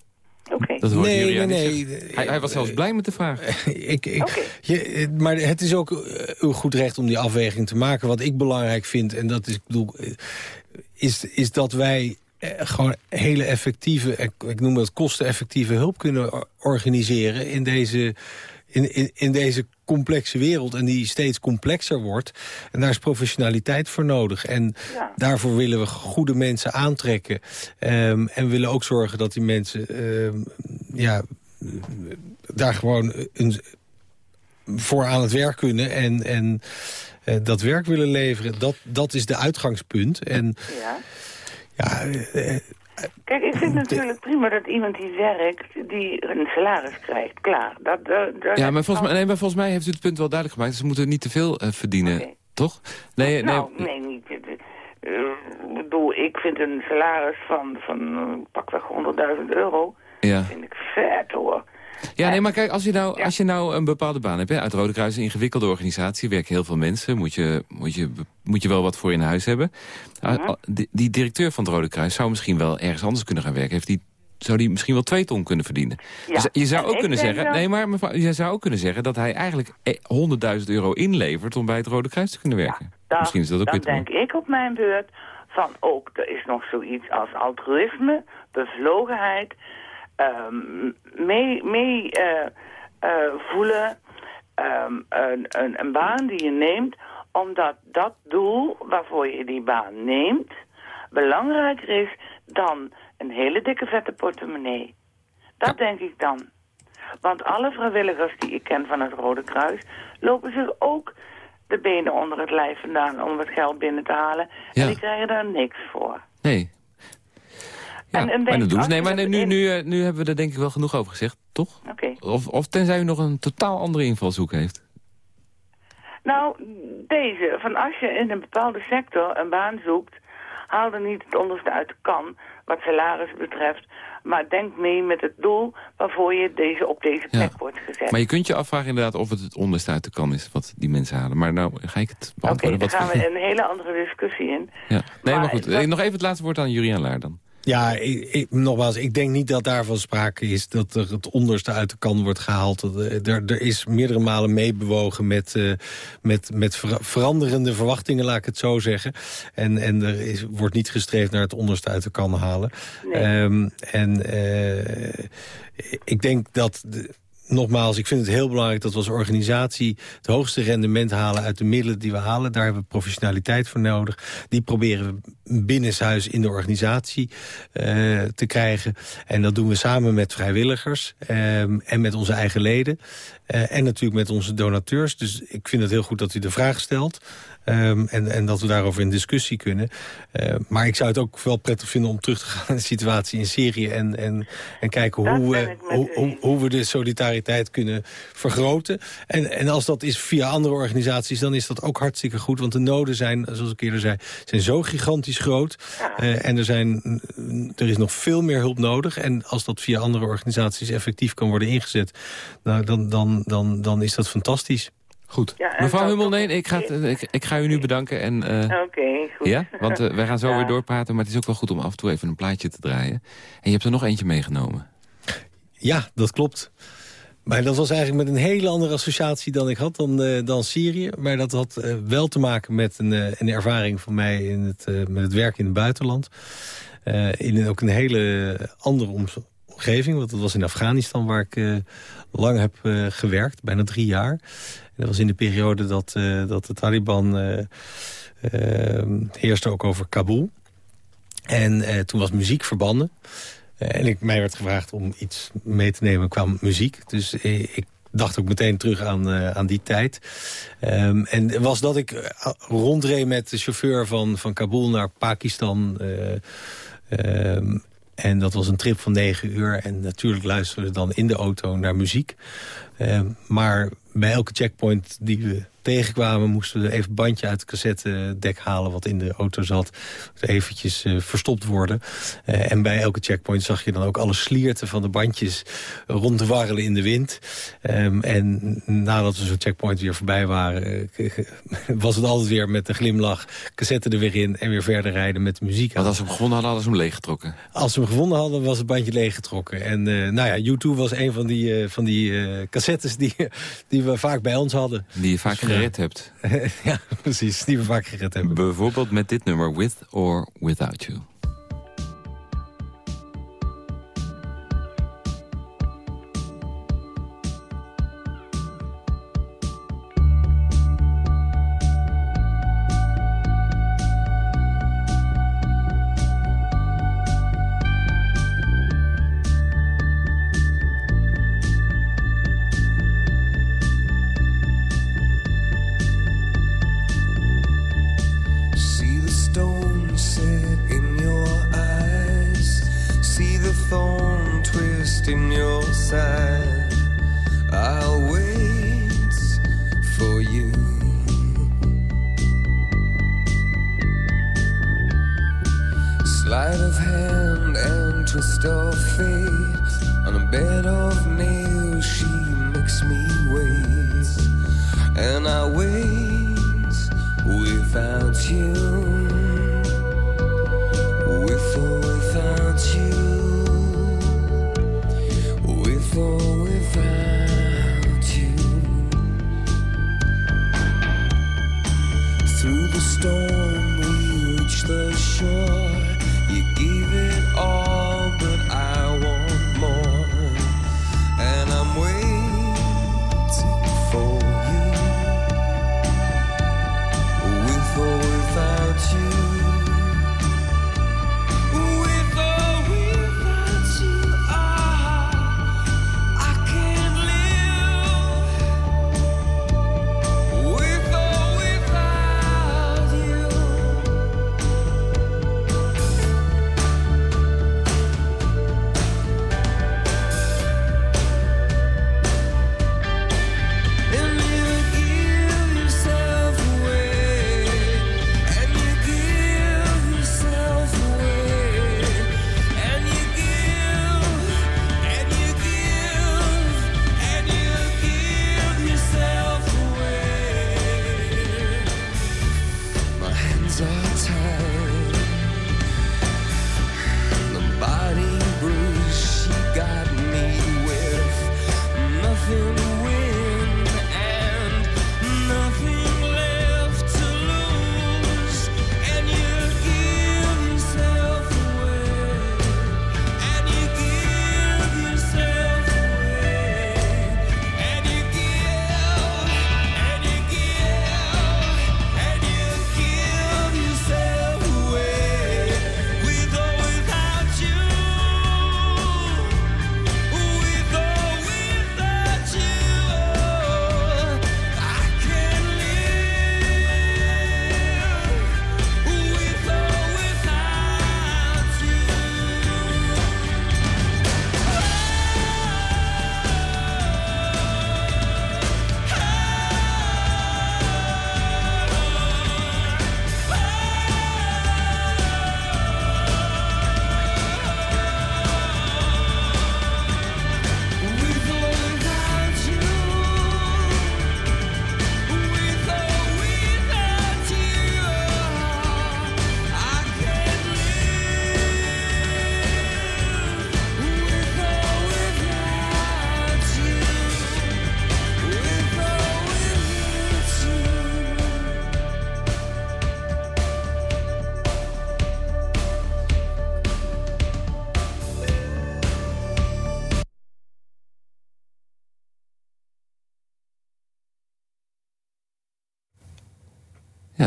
Oké. Dat hoort nee, nee, nee. Hij, hij, was zelfs blij met de vraag. ik, ik, je, maar het is ook uw goed recht om die afweging te maken. Wat ik belangrijk vind, en dat is, ik bedoel, is, is dat wij eh, gewoon hele effectieve, ik noem het kosteneffectieve hulp kunnen organiseren in deze, in, in, in deze complexe wereld en die steeds complexer wordt. En daar is professionaliteit voor nodig. En Ja. daarvoor willen we goede mensen aantrekken. Ehm, en we willen ook zorgen dat die mensen ehm, ja, daar gewoon een, voor aan het werk kunnen en, en eh, dat werk willen leveren. Dat, dat is de uitgangspunt. En Ja. Ja, eh, eh, Kijk, ik vind het natuurlijk prima dat iemand die werkt, die een salaris krijgt. Klaar. Dat, dat, dat Ja, maar volgens, mij, nee, maar volgens mij heeft u het punt wel duidelijk gemaakt. Ze moeten niet te veel eh, verdienen, toch? Nee, Nou, nee, nee, niet. Eh, Ik bedoel, ik vind een salaris van, van eh, pakweg 100.000 euro, ja. vind ik vet hoor. Ja, nee, maar kijk, als je nou, Ja. als je nou een bepaalde baan hebt... Hè, uit Rode Kruis, een ingewikkelde organisatie, werken heel veel mensen... moet je, moet je, moet je wel wat voor in huis hebben. Ah, Mhm. Die, die directeur van het Rode Kruis zou misschien wel ergens anders kunnen gaan werken. Heeft die, zou die misschien wel twee ton kunnen verdienen. Ja. Dus je zou En ook kunnen zeggen... Nee, maar mevrouw, je zou ook kunnen zeggen dat hij eigenlijk eh, 100.000 euro inlevert... om bij het Rode Kruis te kunnen werken. Misschien is dat ook dan denk ik op mijn beurt van ook, er is nog zoiets als altruïsme, bevlogenheid, ehm, mee, mee eh, eh, voelen, ehm, een, een, een baan die je neemt, omdat dat doel waarvoor je die baan neemt, belangrijker is dan een hele dikke vette portemonnee. Dat denk ik dan. Want alle vrijwilligers die ik ken van het Rode Kruis... lopen zich ook de benen onder het lijf vandaan om het geld binnen te halen. Ja. En die krijgen daar niks voor. Nee. Ja, En- en maar dat doen ze. Nee, maar nu, eh, nu hebben we er denk ik wel genoeg over gezegd, toch? Oké. Of, of tenzij u nog een totaal andere invalshoek heeft. Nou, deze. Van als je in een bepaalde sector een baan zoekt... haal er niet het onderste uit de kan wat salaris betreft... maar denk mee met het doel waarvoor je deze op deze plek Ja. wordt gezet. Maar je kunt je afvragen inderdaad of het het onderste uit de kan is... wat die mensen halen. Maar nou ga ik het Oké, beantwoorden. dan wat gaan voor- we een hele andere discussie in. ja. Nee, maar Maar goed. Eh, Nog even het laatste woord aan Julian Laar dan. Ja, ik, ik- nogmaals, ik denk niet dat daarvan sprake is... dat er het onderste uit de kan wordt gehaald. Eh, Er, er is meerdere malen meebewogen met, eh, met, met vera- veranderende verwachtingen, laat ik het zo zeggen. En, en er is, wordt niet gestreefd naar het onderste uit de kan halen. Nee. Ehm, en eh, ik denk dat... De, Nogmaals, ik vind het heel belangrijk dat we als organisatie... het hoogste rendement halen uit de middelen die we halen. Daar hebben we professionaliteit voor nodig. Die proberen we binnenshuis in de organisatie eh, te krijgen. En dat doen we samen met vrijwilligers ehm, en met onze eigen leden. eh, en natuurlijk met onze donateurs. Dus ik vind het heel goed dat u de vraag stelt. Ehm, en, en dat we daarover in discussie kunnen. Eh, maar ik zou het ook wel prettig vinden om terug te gaan naar de situatie in Syrië. En, en, en kijken hoe, hoe, hoe, hoe we de solidariteit kunnen vergroten. En, en als dat is via andere organisaties, dan is dat ook hartstikke goed. Want de noden zijn, zoals ik eerder zei, zijn zo gigantisch groot. Eh, en er, zijn, er is nog veel meer hulp nodig. En als dat via andere organisaties effectief kan worden ingezet... Nou, dan, dan, dan, dan is dat fantastisch. Goed. Ja, Mevrouw dan Hummel, toch nee, een ik ga, ik, ik ga u nu bedanken. En, eh, Oké, goed. ja, want eh, wij gaan zo Ja. weer doorpraten. Maar het is ook wel goed om af en toe even een plaatje te draaien. En je hebt er nog eentje meegenomen. Ja, dat klopt. Maar dat was eigenlijk met een hele andere associatie dan ik had, dan, eh, dan Syrië. Maar dat had wel te maken met een, eh, een ervaring van mij in het, eh, met het werk in het buitenland. Eh, in een, ook een hele andere om- omgeving, want dat was in Afghanistan waar ik eh, lang heb eh, gewerkt, bijna drie jaar. Dat was in de periode dat, eh, dat de Taliban eh, eh, heerste ook over Kabul. En toen was muziek verbannen. En ik, mij werd gevraagd om iets mee te nemen qua muziek. Dus ik dacht ook meteen terug aan, aan die tijd. Ehm, en was dat ik rondreed met de chauffeur van, van Kabul naar Pakistan... eh, ehm, en dat was een trip van negen uur. En natuurlijk luisterden we dan in de auto naar muziek. Ehm, maar bij elke checkpoint die we tegenkwamen... moesten we even een bandje uit het cassettedek halen... wat in de auto zat. Eventjes eh, verstopt worden. Eh, en bij elke checkpoint zag je dan ook alle slierten van de bandjes... rondwarrelen in de wind. Ehm, en nadat we zo'n checkpoint weer voorbij waren... eh, was het altijd weer met een glimlach... cassette er weer in en weer verder rijden met de muziek. Want als we begonnen hadden, hadden ze hem leeggetrokken. Als we hem gevonden hadden, was het bandje leeggetrokken. En nou ja, U2 was een van die, van die cassettes die, die we vaak bij ons hadden. Die je vaak gered hebt. ja, precies. Die we vaak gered hebben. Bijvoorbeeld met dit nummer, With or Without You.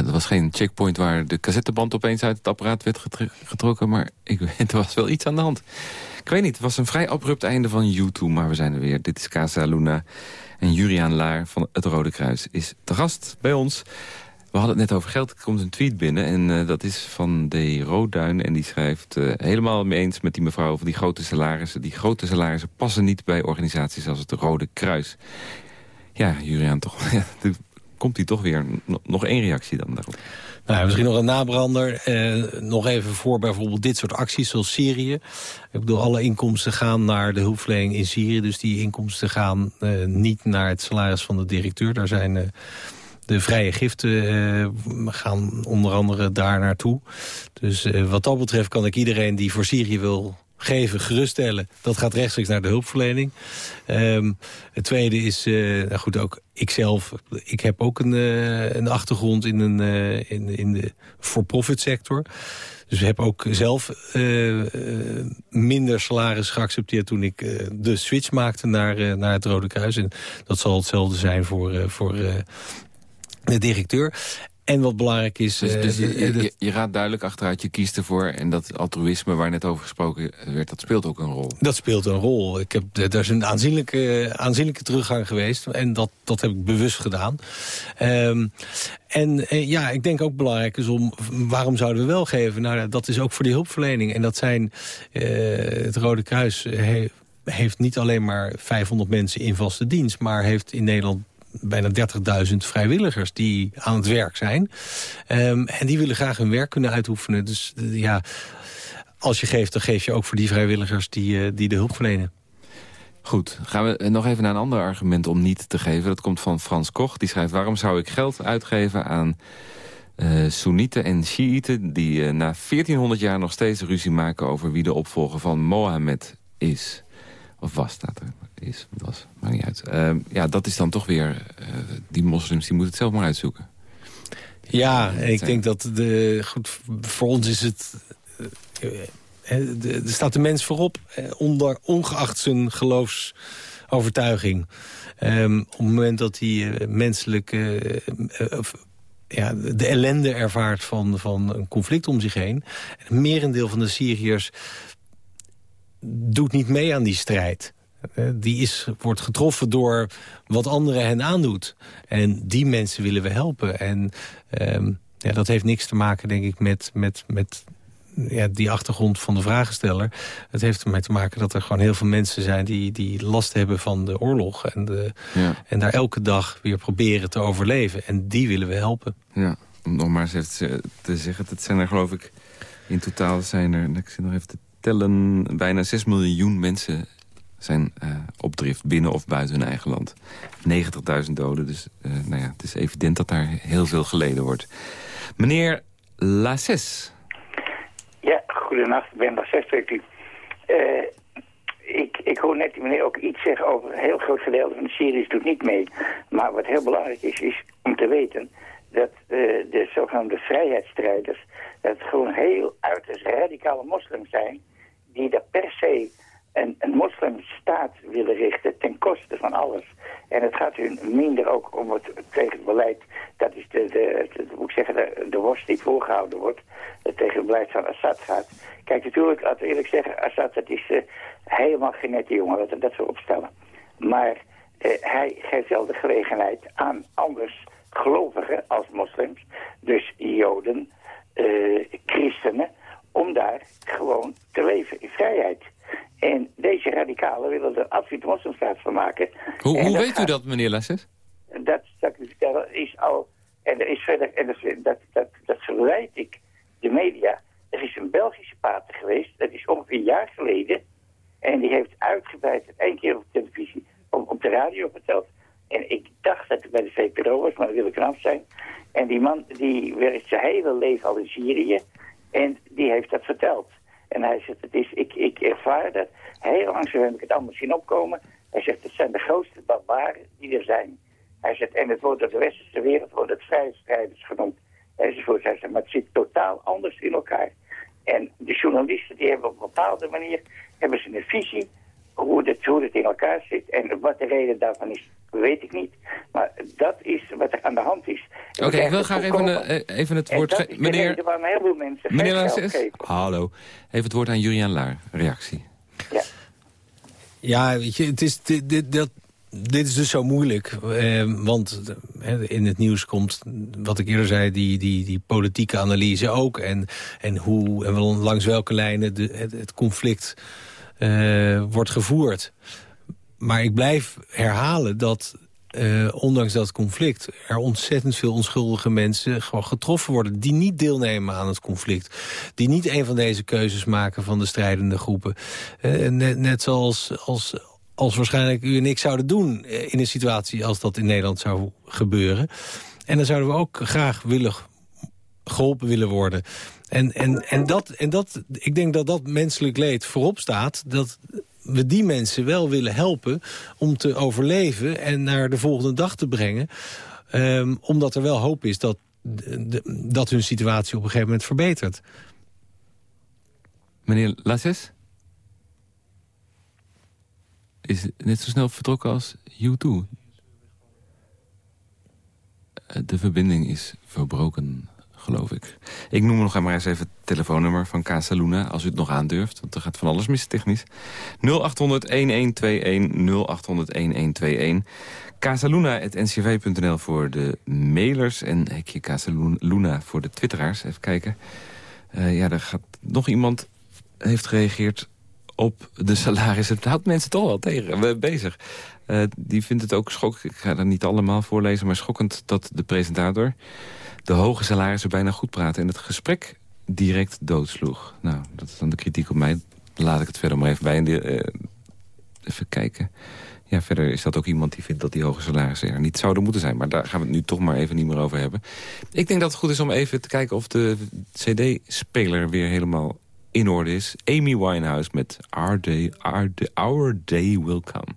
Dat was geen checkpoint waar de cassetteband opeens uit het apparaat werd getr- getrokken. Maar ik weet, er was wel iets aan de hand. Ik weet niet, het was een vrij abrupt einde van U2, maar we zijn er weer. Dit is Casa Luna. En Juriaan Laar van het Rode Kruis is te gast bij ons. We hadden het net over geld. Er komt een tweet binnen en eh, dat is van D. Roodduin. En die schrijft eh, helemaal mee eens met die mevrouw over die grote salarissen. Die grote salarissen passen niet bij organisaties als het Rode Kruis. Ja, Juriaan, toch. Komt hij toch weer. Nog- één reactie dan daarop. Nou, misschien nog een nabrander. Eh, nog even voor bijvoorbeeld dit soort acties zoals Syrië. Ik bedoel, alle inkomsten gaan naar de hulpverlening in Syrië. Dus die inkomsten gaan eh, niet naar het salaris van de directeur. Daar zijn eh, de vrije giften gaan onder andere daar naartoe. Dus wat dat betreft kan ik iedereen die voor Syrië wil geven, geruststellen. Dat gaat rechtstreeks naar de hulpverlening. Ehm, het tweede is, eh, nou goed, ook ikzelf. Ik heb ook een, eh, een achtergrond in, een, eh, in, in de for-profit sector. Dus heb ook zelf minder salaris geaccepteerd toen ik de switch maakte naar, naar het Rode Kruis. En dat zal hetzelfde zijn voor, voor de directeur. En wat belangrijk is... Dus, eh, dus je, je, raadt duidelijk achteruit, je kiest ervoor. En dat altruïsme waar net over gesproken werd, dat speelt ook een rol. Dat speelt een rol. Ik heb, er is een aanzienlijke, aanzienlijke teruggang geweest. En dat, dat heb ik bewust gedaan. Ehm, en eh, ja, ik denk ook belangrijk is om... waarom zouden we wel geven? Nou, dat is ook voor de hulpverlening. En dat zijn... eh, het Rode Kruis eh, he- heeft niet alleen maar 500 mensen in vaste dienst... maar heeft in Nederland bijna 30.000 vrijwilligers die aan het werk zijn. Ehm, en die willen graag hun werk kunnen uitoefenen. Dus eh, ja, als je geeft, dan geef je ook voor die vrijwilligers die, eh, die de hulp verlenen. Goed, gaan we nog even naar een ander argument om niet te geven. Dat komt van Frans Koch. Die schrijft, waarom zou ik geld uitgeven aan eh Soenieten en Shiiten... die na 1400 jaar nog steeds ruzie maken over wie de opvolger van Mohammed is. Of was, staat er. Is, was, maakt niet uit. Eh, ja, dat is dan toch weer... eh, die moslims die moeten het zelf maar uitzoeken. Ja, en ik denk dat de, goed, voor ons is het... eh, eh, de- Er staat de mens voorop, eh, onder, ongeacht zijn geloofsovertuiging. Ehm, op het moment dat hij eh, menselijk... eh, eh, of, ja, de ellende ervaart van, van een conflict om zich heen. En het merendeel van de Syriërs doet niet mee aan die strijd. Die is, wordt getroffen door wat anderen hen aandoet. En die mensen willen we helpen. En ehm, ja, dat heeft niks te maken, denk ik, met, met, met ja, die achtergrond van de vragensteller. Het heeft ermee te maken dat er gewoon heel veel mensen zijn... die, die last hebben van de oorlog. En, de, Ja. en daar elke dag weer proberen te overleven. En die willen we helpen. Ja, om nog maar eens even te- te zeggen. Het zijn er geloof ik, in totaal zijn er, ik zit nog even te tellen... bijna 6 miljoen mensen zijn eh, op drift binnen of buiten hun eigen land. 90.000 doden, dus eh, nou ja, het is evident dat daar heel veel geleden wordt. Meneer Lasses. Ja, goedenacht, ik ben Lassès, spreekt u. Eh, ik, ik hoor net die meneer ook iets zeggen over een heel groot gedeelte van de Syriërs doet niet mee. Maar wat heel belangrijk is, is om te weten dat de zogenaamde vrijheidsstrijders... dat gewoon heel uiterst radicale moslims zijn... die daar per se een, een moslimstaat willen richten ten koste van alles. En het gaat hun minder ook om het tegen het beleid. Dat is de, de, moet ik zeggen, de, worst die voorgehouden wordt. Dat tegen het beleid van Assad gaat. Kijk, natuurlijk, laten we eerlijk zeggen, Assad dat is eh, helemaal geen nette jongen. We dat zo opstellen. Maar eh, hij geeft wel de gelegenheid aan anders gelovigen als moslims. Dus joden, eh, christenen, om daar gewoon te leven in vrijheid. En deze radicalen willen er absoluut moslimstaat van maken. Hoe, hoe dat weet u dat, meneer Lasses? dat zal ik u vertellen, is al... En er is verder, en dat, dat, dat, dat verwijt ik de media. Er is een Belgische pater geweest, dat is ongeveer een jaar geleden. En die heeft uitgebreid één keer op televisie, op, op de radio verteld. En ik dacht dat het bij de VPRO was, maar dat wil ik knap zijn. En die man die werkt zijn hele leven al in Syrië. En die heeft dat verteld. En hij zegt, het is, ik, ik ervaar dat. Heel langzaam heb ik het allemaal zien opkomen. Hij zegt, het zijn de grootste barbaren die er zijn. Hij zegt, en het wordt door de westerse wereld wordt het vrijheidsstrijders genoemd. Enzovoort. Hij zegt, maar het zit totaal anders in elkaar. En de journalisten die hebben op een bepaalde manier hebben ze een visie hoe het, hoe het in elkaar zit. En wat de reden daarvan is, weet ik niet. Maar dat is wat er aan de hand is. Oké, we ik wil graag even, volkomen- eh, even het woord... de Meneer, heel veel mensen meneer geven. Hallo. Even het woord aan Julian Laar. Reactie. Ja, weet je, het is, dit, dit, dat, dit is dus zo moeilijk. Eh, want eh, in het nieuws komt, wat ik eerder zei, die, die, die politieke analyse ook. En, en hoe en wel langs welke lijnen de, het, het conflict wordt gevoerd. Maar ik blijf herhalen dat, eh, ondanks dat conflict... er ontzettend veel onschuldige mensen gewoon getroffen worden... die niet deelnemen aan het conflict. Die niet een van deze keuzes maken van de strijdende groepen. Eh, net, zoals als, als waarschijnlijk u en ik zouden doen... eh, in een situatie als dat in Nederland zou gebeuren. En dan zouden we ook graag willen geholpen willen worden. En, en, en, dat, en dat, ik denk dat dat menselijk leed voorop staat... dat we die mensen wel willen helpen om te overleven... en naar de volgende dag te brengen. Ehm, omdat er wel hoop is dat, dat hun situatie op een gegeven moment verbetert. Meneer Lasses? Is net zo snel vertrokken als U2. Eh, De verbinding is verbroken, geloof ik. Ik noem nog maar eens even het telefoonnummer van Casa Luna... als u het nog aandurft, want er gaat van alles mis technisch. 0800-1121, 0800-1121. Casaluna.ncv.nl voor de mailers... en hekje Casaluna voor de twitteraars. Even kijken. Eh, ja, er gaat nog iemand heeft gereageerd op de salarissen. Het houdt mensen toch wel tegen bezig. Eh, die vindt het ook schokkend, ik ga dat niet allemaal voorlezen... maar schokkend dat de presentator de hoge salarissen bijna goed praat... en het gesprek direct doodsloeg. Nou, dat is dan de kritiek op mij. Laat ik het verder maar even bij. En eh, even kijken. Ja, verder is dat ook iemand die vindt dat die hoge salarissen er niet zouden moeten zijn. Maar daar gaan we het nu toch maar even niet meer over hebben. Ik denk dat het goed is om even te kijken of de cd-speler weer helemaal in orde is. Amy Winehouse met Our Day, Our Day, Our Day Will Come.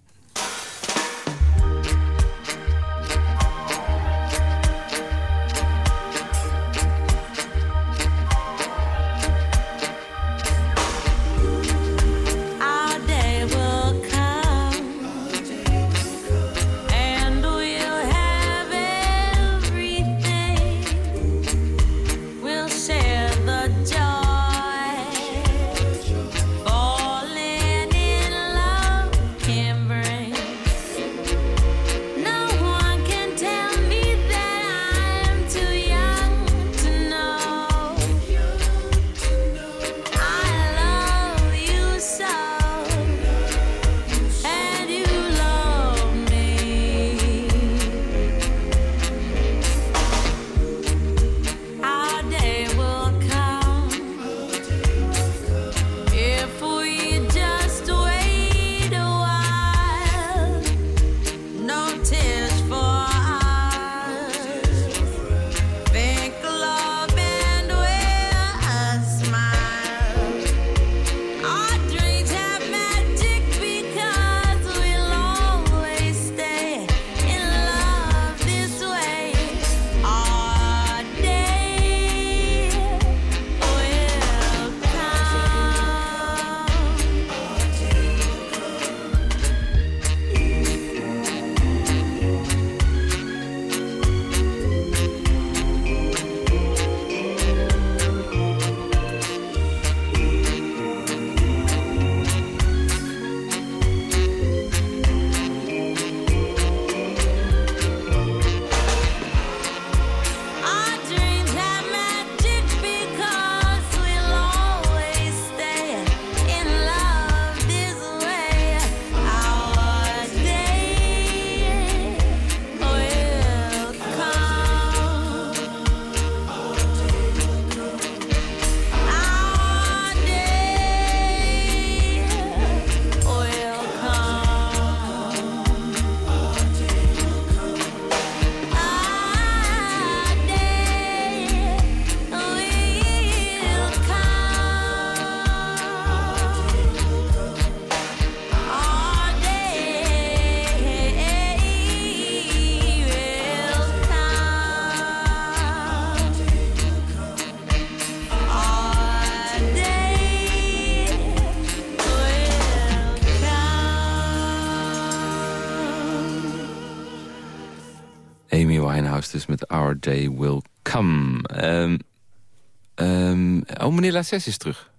Oh, meneer Lasses is terug.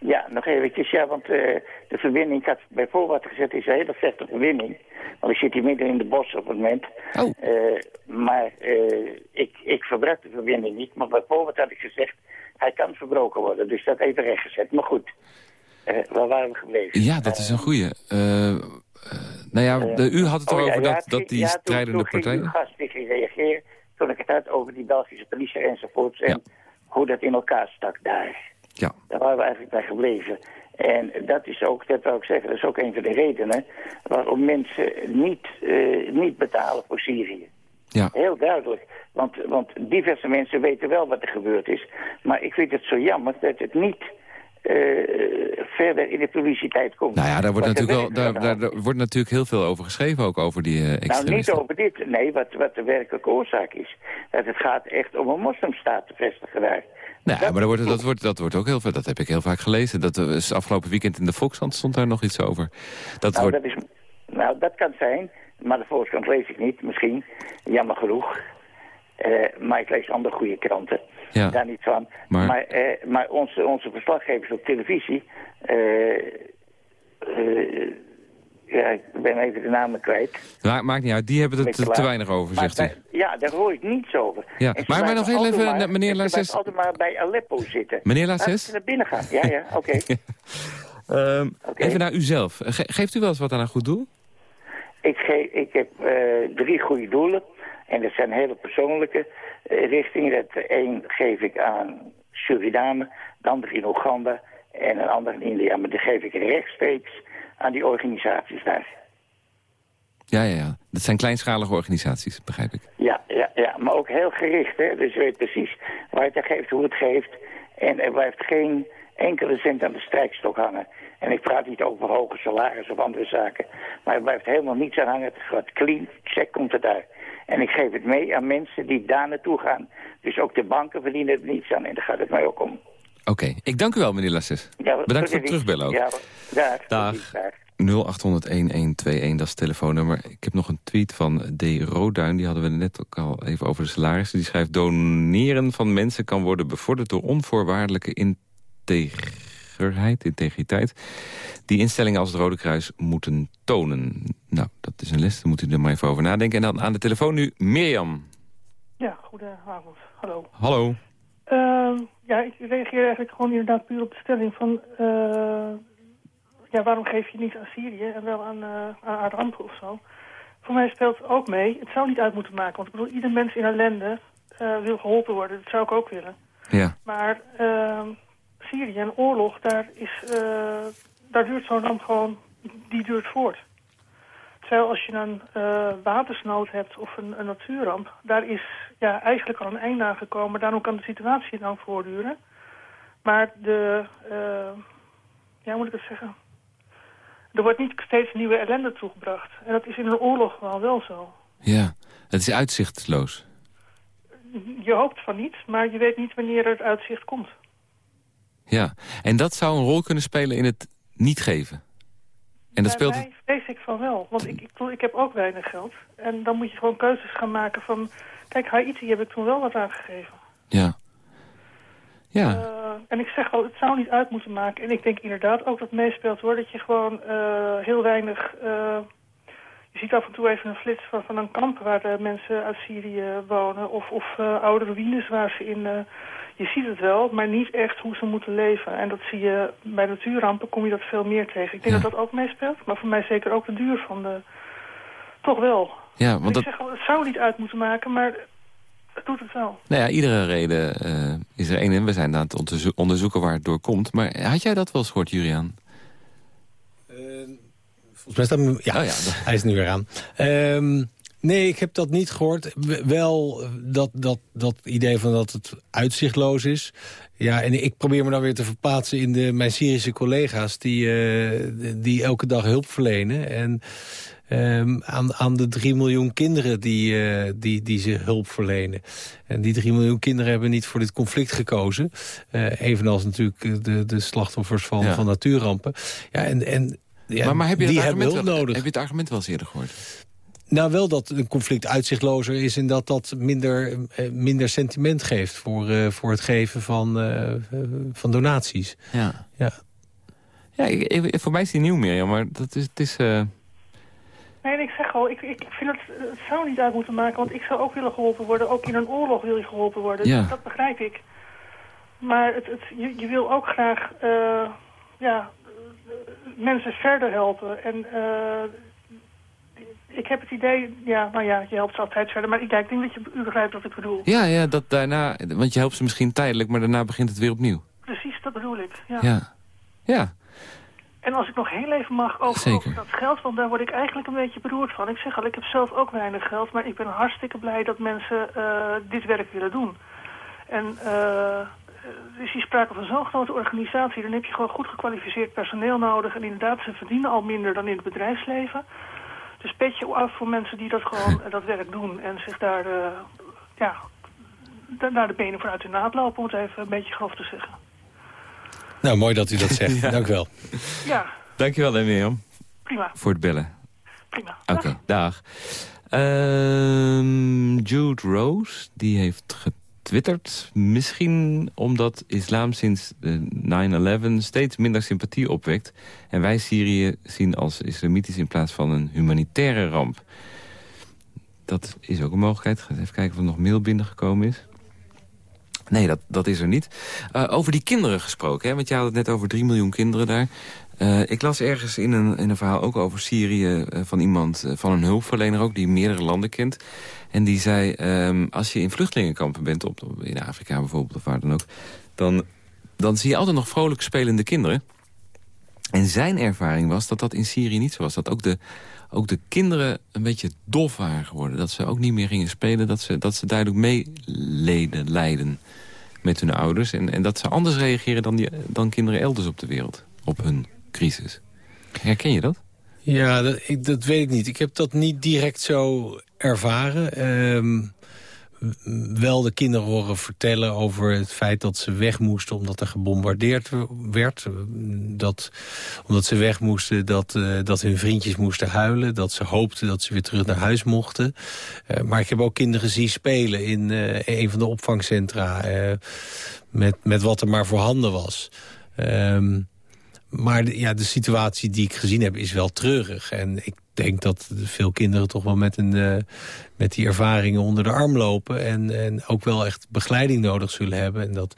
Ja, nog eventjes, ja, want eh, de verbinding, ik had bij voorbaat gezet, is een hele slechte verbinding. Want ik zit hier midden in de bos op het moment. Oh. Eh, maar eh, ik, ik verbruik de verbinding niet, maar bij voorbaat had ik gezegd, hij kan verbroken worden. Dus dat even rechtgezet. Maar goed, waar waren we gebleven? Ja, dat is een goeie. Nou ja, de- u had het Oh, ja, erover ja, dat, dat die ja, toen- strijdende toen ging partijen... uw gast die ging reageren toen ik het had over die Belgische politie enzovoorts. En hoe dat in elkaar stak daar. Ja. Daar waren we eigenlijk bij gebleven. En dat is ook, dat wil ik zeggen, dat is ook een van de redenen waarom mensen niet, eh, niet betalen voor Syrië. Ja. Heel duidelijk. Want, want diverse mensen weten wel wat er gebeurd is. Maar ik vind het zo jammer dat het niet verder in de publiciteit komt. Nou ja, daar wordt, natuurlijk wel, daar, daar, daar wordt natuurlijk heel veel over geschreven, ook over die eh nou, niet over dit. Nee, wat, wat de werkelijke oorzaak is. Dat het gaat echt om een moslimstaat te vestigen daar. Nee, maar dat wordt, dat, wordt, dat wordt ook heel veel. Dat heb ik heel vaak gelezen. Dat eh, is afgelopen weekend in de Volkskrant stond daar nog iets over. Dat Nou, wordt, dat is, nou, dat kan zijn. Maar de Volkskrant lees ik niet, misschien. Jammer genoeg. Eh, maar ik lees andere goede kranten. Ja. Daar niet van. Maar- Maar, eh, maar onze, onze verslaggevers op televisie... eh, ja, ik ben even de namen kwijt. Ma- maakt niet uit, die hebben het te, te weinig over, Maar zegt u. Ja, daar hoor ik niets over. Ja, maar- maar nog heel even, maar- meneer Lasses. altijd maar bij Aleppo zitten. Meneer Lasses? ze naar binnen gaan. Ja, ja, oké. Ehm, Even naar uzelf. Ge- geeft u wel eens wat aan een goed doel? Ik, ge ik heb drie goede doelen. En dat zijn hele persoonlijke eh, richtingen. Dat één geef ik aan Suriname, de andere in Oeganda en een andere in India. Maar die geef ik rechtstreeks aan die organisaties daar. Ja, ja, ja. Dat zijn kleinschalige organisaties, begrijp ik. Ja, ja, ja, maar ook heel gericht. Hè? Dus je weet precies waar het aan geeft, hoe het geeft. En er blijft geen enkele cent aan de strijkstok hangen. En ik praat niet over hoge salarissen of andere zaken. Maar er blijft helemaal niets aan hangen. Het gaat clean, check komt het uit. En ik geef het mee aan mensen die daar naartoe gaan. Dus ook de banken verdienen er niets aan. En daar gaat het mij ook om. Oké, ik dank u wel, meneer Lasses. Ja, Bedankt voor het terugbellen ook. Ja, dag. Dag. tot ziens, dag. 0800-1121, dat is het telefoonnummer. Ik heb nog een tweet van D. Roduin, die hadden we net ook al even over de salarissen. Die schrijft, doneren van mensen kan worden bevorderd door onvoorwaardelijke integerheid, integriteit. Die instellingen als het Rode Kruis moeten tonen. Nou, dat is een les, daar moet u er maar even over nadenken. En dan aan de telefoon nu Mirjam. Ja, goedenavond. Hallo. Hallo. Ehm, ja, ik reageer eigenlijk gewoon inderdaad puur op de stelling van... eh, ja, waarom geef je niet aan Syrië en wel aan, eh aan Aramco of zo? Voor mij speelt het ook mee. Het zou niet uit moeten maken. Want ik bedoel, ieder mens in ellende eh, wil geholpen worden. Dat zou ik ook willen. Ja. Maar ehm, Syrië en oorlog, daar, is, eh, daar duurt zo'n ramp gewoon... Die duurt voort. Terwijl als je een eh, watersnood hebt of een, een natuurramp... daar is ja, eigenlijk al een einde aan gekomen. Daarom kan de situatie dan voortduren. Maar de... eh, ja, hoe moet ik het zeggen? Er wordt niet steeds nieuwe ellende toegebracht. En dat is in een oorlog wel wel zo. Ja, het is uitzichtloos. Je hoopt van niet, maar je weet niet wanneer er het uitzicht komt. Ja, en dat zou een rol kunnen spelen in het niet geven. En dat speelt... Daarbij vrees ik van wel. Want ik, ik, ik heb ook weinig geld. En dan moet je gewoon keuzes gaan maken van... Kijk, Haiti heb ik toen wel wat aangegeven. Ja. Ja. Eh, en ik zeg al, het zou niet uit moeten maken. En ik denk inderdaad ook dat meespeelt hoor. Dat je gewoon eh, heel weinig... eh, je ziet af en toe even een flits van, van een kamp waar mensen uit Syrië wonen. Of, of eh, oude ruïnes waar ze in... eh, je ziet het wel, maar niet echt hoe ze moeten leven. En dat zie je bij natuurrampen, kom je dat veel meer tegen. Ik denk dat dat ook meespeelt. Maar voor mij zeker ook de duur van de... Toch wel. Ja, want dat, Ik zeg al, het zou niet uit moeten maken, maar het doet het wel. nou ja, iedere reden eh, is er één en we zijn aan het onderzo- onderzoeken waar het door komt. Maar had jij dat wel eens gehoord, Julian? Volgens mij staat mijn- ja, Oh ja, hij is nu weer aan. Ehm, nee, ik heb dat niet gehoord. Wel eh, dat, dat, dat idee van dat het uitzichtloos is. Ja, en ik probeer me dan weer te verplaatsen in de, mijn Syrische collega's... die, eh, die elke dag hulp verlenen. En ehm, aan, aan de 3 miljoen kinderen die, eh, die, die ze hulp verlenen. En die 3 miljoen kinderen hebben niet voor dit conflict gekozen. Evenals natuurlijk de, de slachtoffers van, Ja. van natuurrampen. Ja, en, en, ja, maar, maar heb je, die het hebben argument hulp wel, nodig. heb je het argument wel eens eerder gehoord? Nou, wel dat een conflict uitzichtlozer is... en dat dat minder, eh, minder sentiment geeft voor, eh, voor het geven van, eh, van donaties. Ja. Ja. Ja, ik, ik- voor mij is die nieuw meer, ja, maar dat is... Het is eh, Nee, en ik zeg al, ik, ik vind het, het zou niet uit moeten maken, want ik zou ook willen geholpen worden. Ook in een oorlog wil je geholpen worden. Ja. Dat begrijp ik. Maar het, het, je, je wil ook graag eh, ja, mensen verder helpen. En eh, ik heb het idee, ja, nou ja, je helpt ze altijd verder. Maar ik, denk dat je u begrijpt wat ik bedoel. ja, ja, dat daarna... Want je helpt ze misschien tijdelijk, maar daarna begint het weer opnieuw. Precies, dat bedoel ik. Ja. Ja. Ja. En als ik nog heel even mag over dat geld, want daar word ik eigenlijk een beetje beroerd van. Ik zeg al, ik heb zelf ook weinig geld, maar ik ben hartstikke blij dat mensen eh, dit werk willen doen. En uh, is hier sprake van zo'n grote organisatie, dan heb je gewoon goed gekwalificeerd personeel nodig. En inderdaad, ze verdienen al minder dan in het bedrijfsleven. Dus petje af voor mensen die dat gewoon eh, dat werk doen en zich daar, eh, ja, daar de benen voor uit de naad lopen, om het even een beetje grof te zeggen. Nou, mooi dat u dat zegt. Ja. Dank u wel. Ja, Dankjewel, hè, Mirjam, prima, voor het bellen. prima. Oké, dag. Ehm, Jude Rose, die heeft getwitterd. Misschien omdat islam sinds de 9-11 steeds minder sympathie opwekt... en wij Syrië zien als islamitisch in plaats van een humanitaire ramp. Dat is ook een mogelijkheid. Ga even kijken of er nog mail binnengekomen is. Nee, dat, dat is er niet. Eh, over die kinderen gesproken, hè, want je had het net over 3 miljoen kinderen daar. Eh, ik las ergens in een, in een verhaal ook over Syrië eh, van iemand, eh, van een hulpverlener ook, die meerdere landen kent. En die zei, ehm, als je in vluchtelingenkampen bent, op, in Afrika bijvoorbeeld of waar dan ook, dan, dan zie je altijd nog vrolijk spelende kinderen. En zijn ervaring was dat dat in Syrië niet zo was. Dat ook de, ook de kinderen een beetje dof waren geworden. Dat ze ook niet meer gingen spelen. Dat ze, dat ze duidelijk meeleden, lijden met hun ouders. En, en dat ze anders reageren dan, die, dan kinderen elders op de wereld. Op hun crisis. Herken je dat? Ja, dat, ik, dat weet ik niet. Ik heb dat niet direct zo ervaren. W- wel de kinderen horen vertellen over het feit dat ze weg moesten... omdat er gebombardeerd werd. Dat, omdat ze weg moesten, dat, eh, dat hun vriendjes moesten huilen. Dat ze hoopten dat ze weer terug naar huis mochten. Eh, maar ik heb ook kinderen zien spelen in eh, een van de opvangcentra... met, met wat er maar voorhanden was. Ehm, maar de, ja, de situatie die ik gezien heb is wel treurig. En ik denk dat veel kinderen toch wel met, een, eh, met die ervaringen onder de arm lopen. En, en ook wel echt begeleiding nodig zullen hebben. En dat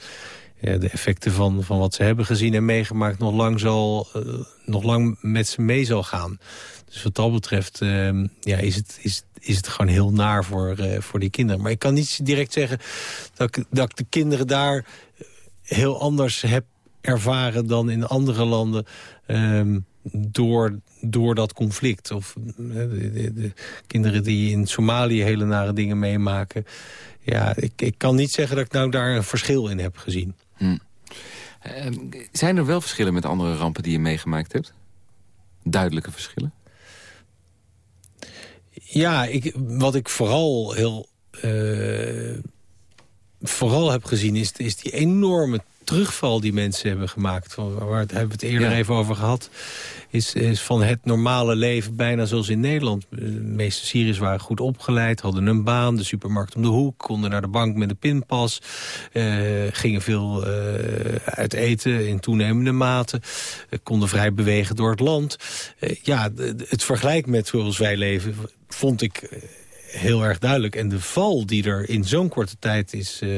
de effecten van, van wat ze hebben gezien en meegemaakt... nog lang, zal, eh, nog lang met ze mee zal gaan. Dus wat dat betreft ehm, ja, is, het, is, is het gewoon heel naar voor, eh, voor die kinderen. Maar ik kan niet direct zeggen dat dat ik de kinderen daar heel anders heb ervaren dan in andere landen ehm, door, door dat conflict. Of eh, de, de- de kinderen die in Somalië hele nare dingen meemaken. Ja, ik, ik kan niet zeggen dat ik nou daar een verschil in heb gezien. Ehm, zijn er wel verschillen met andere rampen die je meegemaakt hebt? Duidelijke verschillen? Ja, ik, wat ik vooral heel eh, vooral heb gezien... Is, is die enorme terugval die mensen hebben gemaakt. Van, waar het, hebben we het eerder Ja. even over gehad. Is, is van het normale leven bijna zoals in Nederland. De meeste Syriërs waren goed opgeleid, hadden een baan... de supermarkt om de hoek, konden naar de bank met een pinpas... eh, gingen veel eh, uit eten in toenemende mate... eh, konden vrij bewegen door het land. Eh, ja, de- de- het vergelijk met zoals wij leven vond ik eh, heel erg duidelijk. En de val die er in zo'n korte tijd is, eh,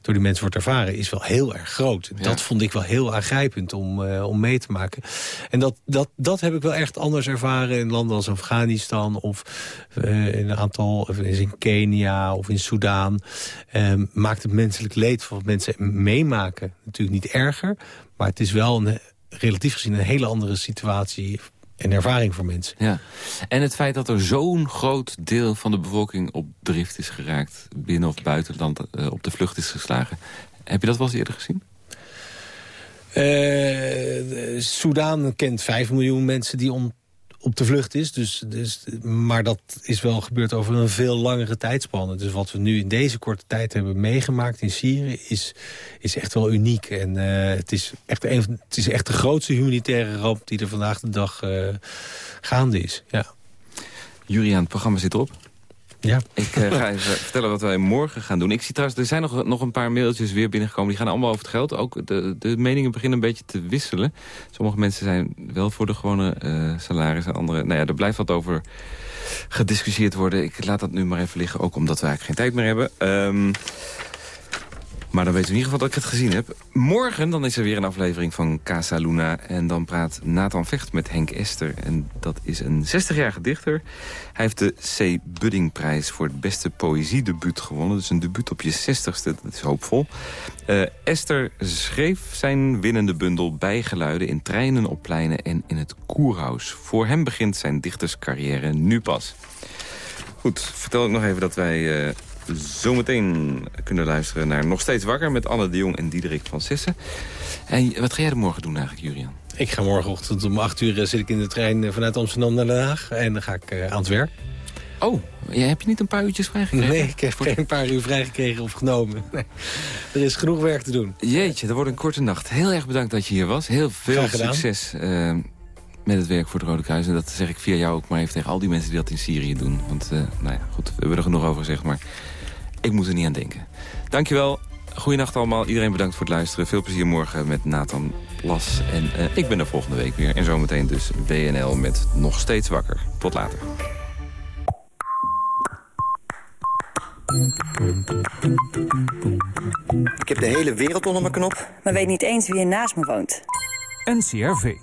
door die mensen wordt ervaren... is wel heel erg groot. Dat vond ik wel heel aangrijpend om, eh, om mee te maken. En dat, dat, dat heb ik wel echt anders ervaren in landen als Afghanistan... of eh, in een aantal, in Kenia of in Soudaan. Ehm, maakt het menselijk leed van wat mensen meemaken natuurlijk niet erger... maar het is wel een, relatief gezien een hele andere situatie en ervaring voor mensen. Ja. En het feit dat er zo'n groot deel van de bevolking op drift is geraakt... binnen of buitenland eh, op de vlucht is geslagen. Heb je dat wel eens eerder gezien? Eh, Soudaan kent 5 miljoen mensen die om, op de vlucht is. Dus, dus, maar dat is wel gebeurd over een veel langere tijdspanne. Dus wat we nu in deze korte tijd hebben meegemaakt in Syrië... is, is echt wel uniek. En eh, het, is echt een, het is echt de grootste humanitaire ramp... die er vandaag de dag eh, gaande is. Ja. Juriaan, het programma zit erop. Ja. Ik eh, ga even vertellen wat wij morgen gaan doen. Ik zie trouwens, er zijn nog, nog een paar mailtjes weer binnengekomen. Die gaan allemaal over het geld. Ook de, de meningen beginnen een beetje te wisselen. Sommige mensen zijn wel voor de gewone eh salarissen. Andere, nou ja, er blijft wat over gediscussieerd worden. Ik laat dat nu maar even liggen. Ook omdat we eigenlijk geen tijd meer hebben. Ehm, maar dan weten we in ieder geval dat ik het gezien heb. Morgen dan is er weer een aflevering van Casa Luna. En dan praat Nathan Vecht met Henk Ester. En dat is een 60-jarige dichter. Hij heeft de C. Buddingprijs voor het beste poëziedebuut gewonnen. Dus een debuut op je 60ste, dat is hoopvol. Eh, Esther schreef zijn winnende bundel Bijgeluiden... in treinen op pleinen en in het koerhuis. Voor hem begint zijn dichterscarrière nu pas. Goed, vertel ik nog even dat wij... eh, Zometeen kunnen luisteren naar Nog Steeds Wakker... met Anne de Jong en Diederik van Sissen. En wat ga jij er morgen doen eigenlijk, Julian? Ik ga morgenochtend om 8 uur eh, zit ik in de trein eh, vanuit Amsterdam naar Den Haag. En dan ga ik eh, aan het werk. Oh, jij heb je niet een paar uurtjes vrijgekregen? Nee, ik heb geen paar uur vrijgekregen of genomen. Nee. Er is genoeg werk te doen. Jeetje, dat wordt een korte nacht. Heel erg bedankt dat je hier was. Heel veel succes met het werk voor het Rode Kruis. En dat zeg ik via jou ook maar even tegen al die mensen die dat in Syrië doen. Want, nou ja, goed, we hebben er genoeg over gezegd, maar ik moet er niet aan denken. Dankjewel. Goeienacht allemaal. Iedereen bedankt voor het luisteren. Veel plezier morgen met Nathan Plas. En eh, ik ben er volgende week weer. En zometeen dus WNL met Nog Steeds Wakker. Tot later. Ik heb de hele wereld onder mijn knop. maar weet niet eens wie er naast me woont. NCRV.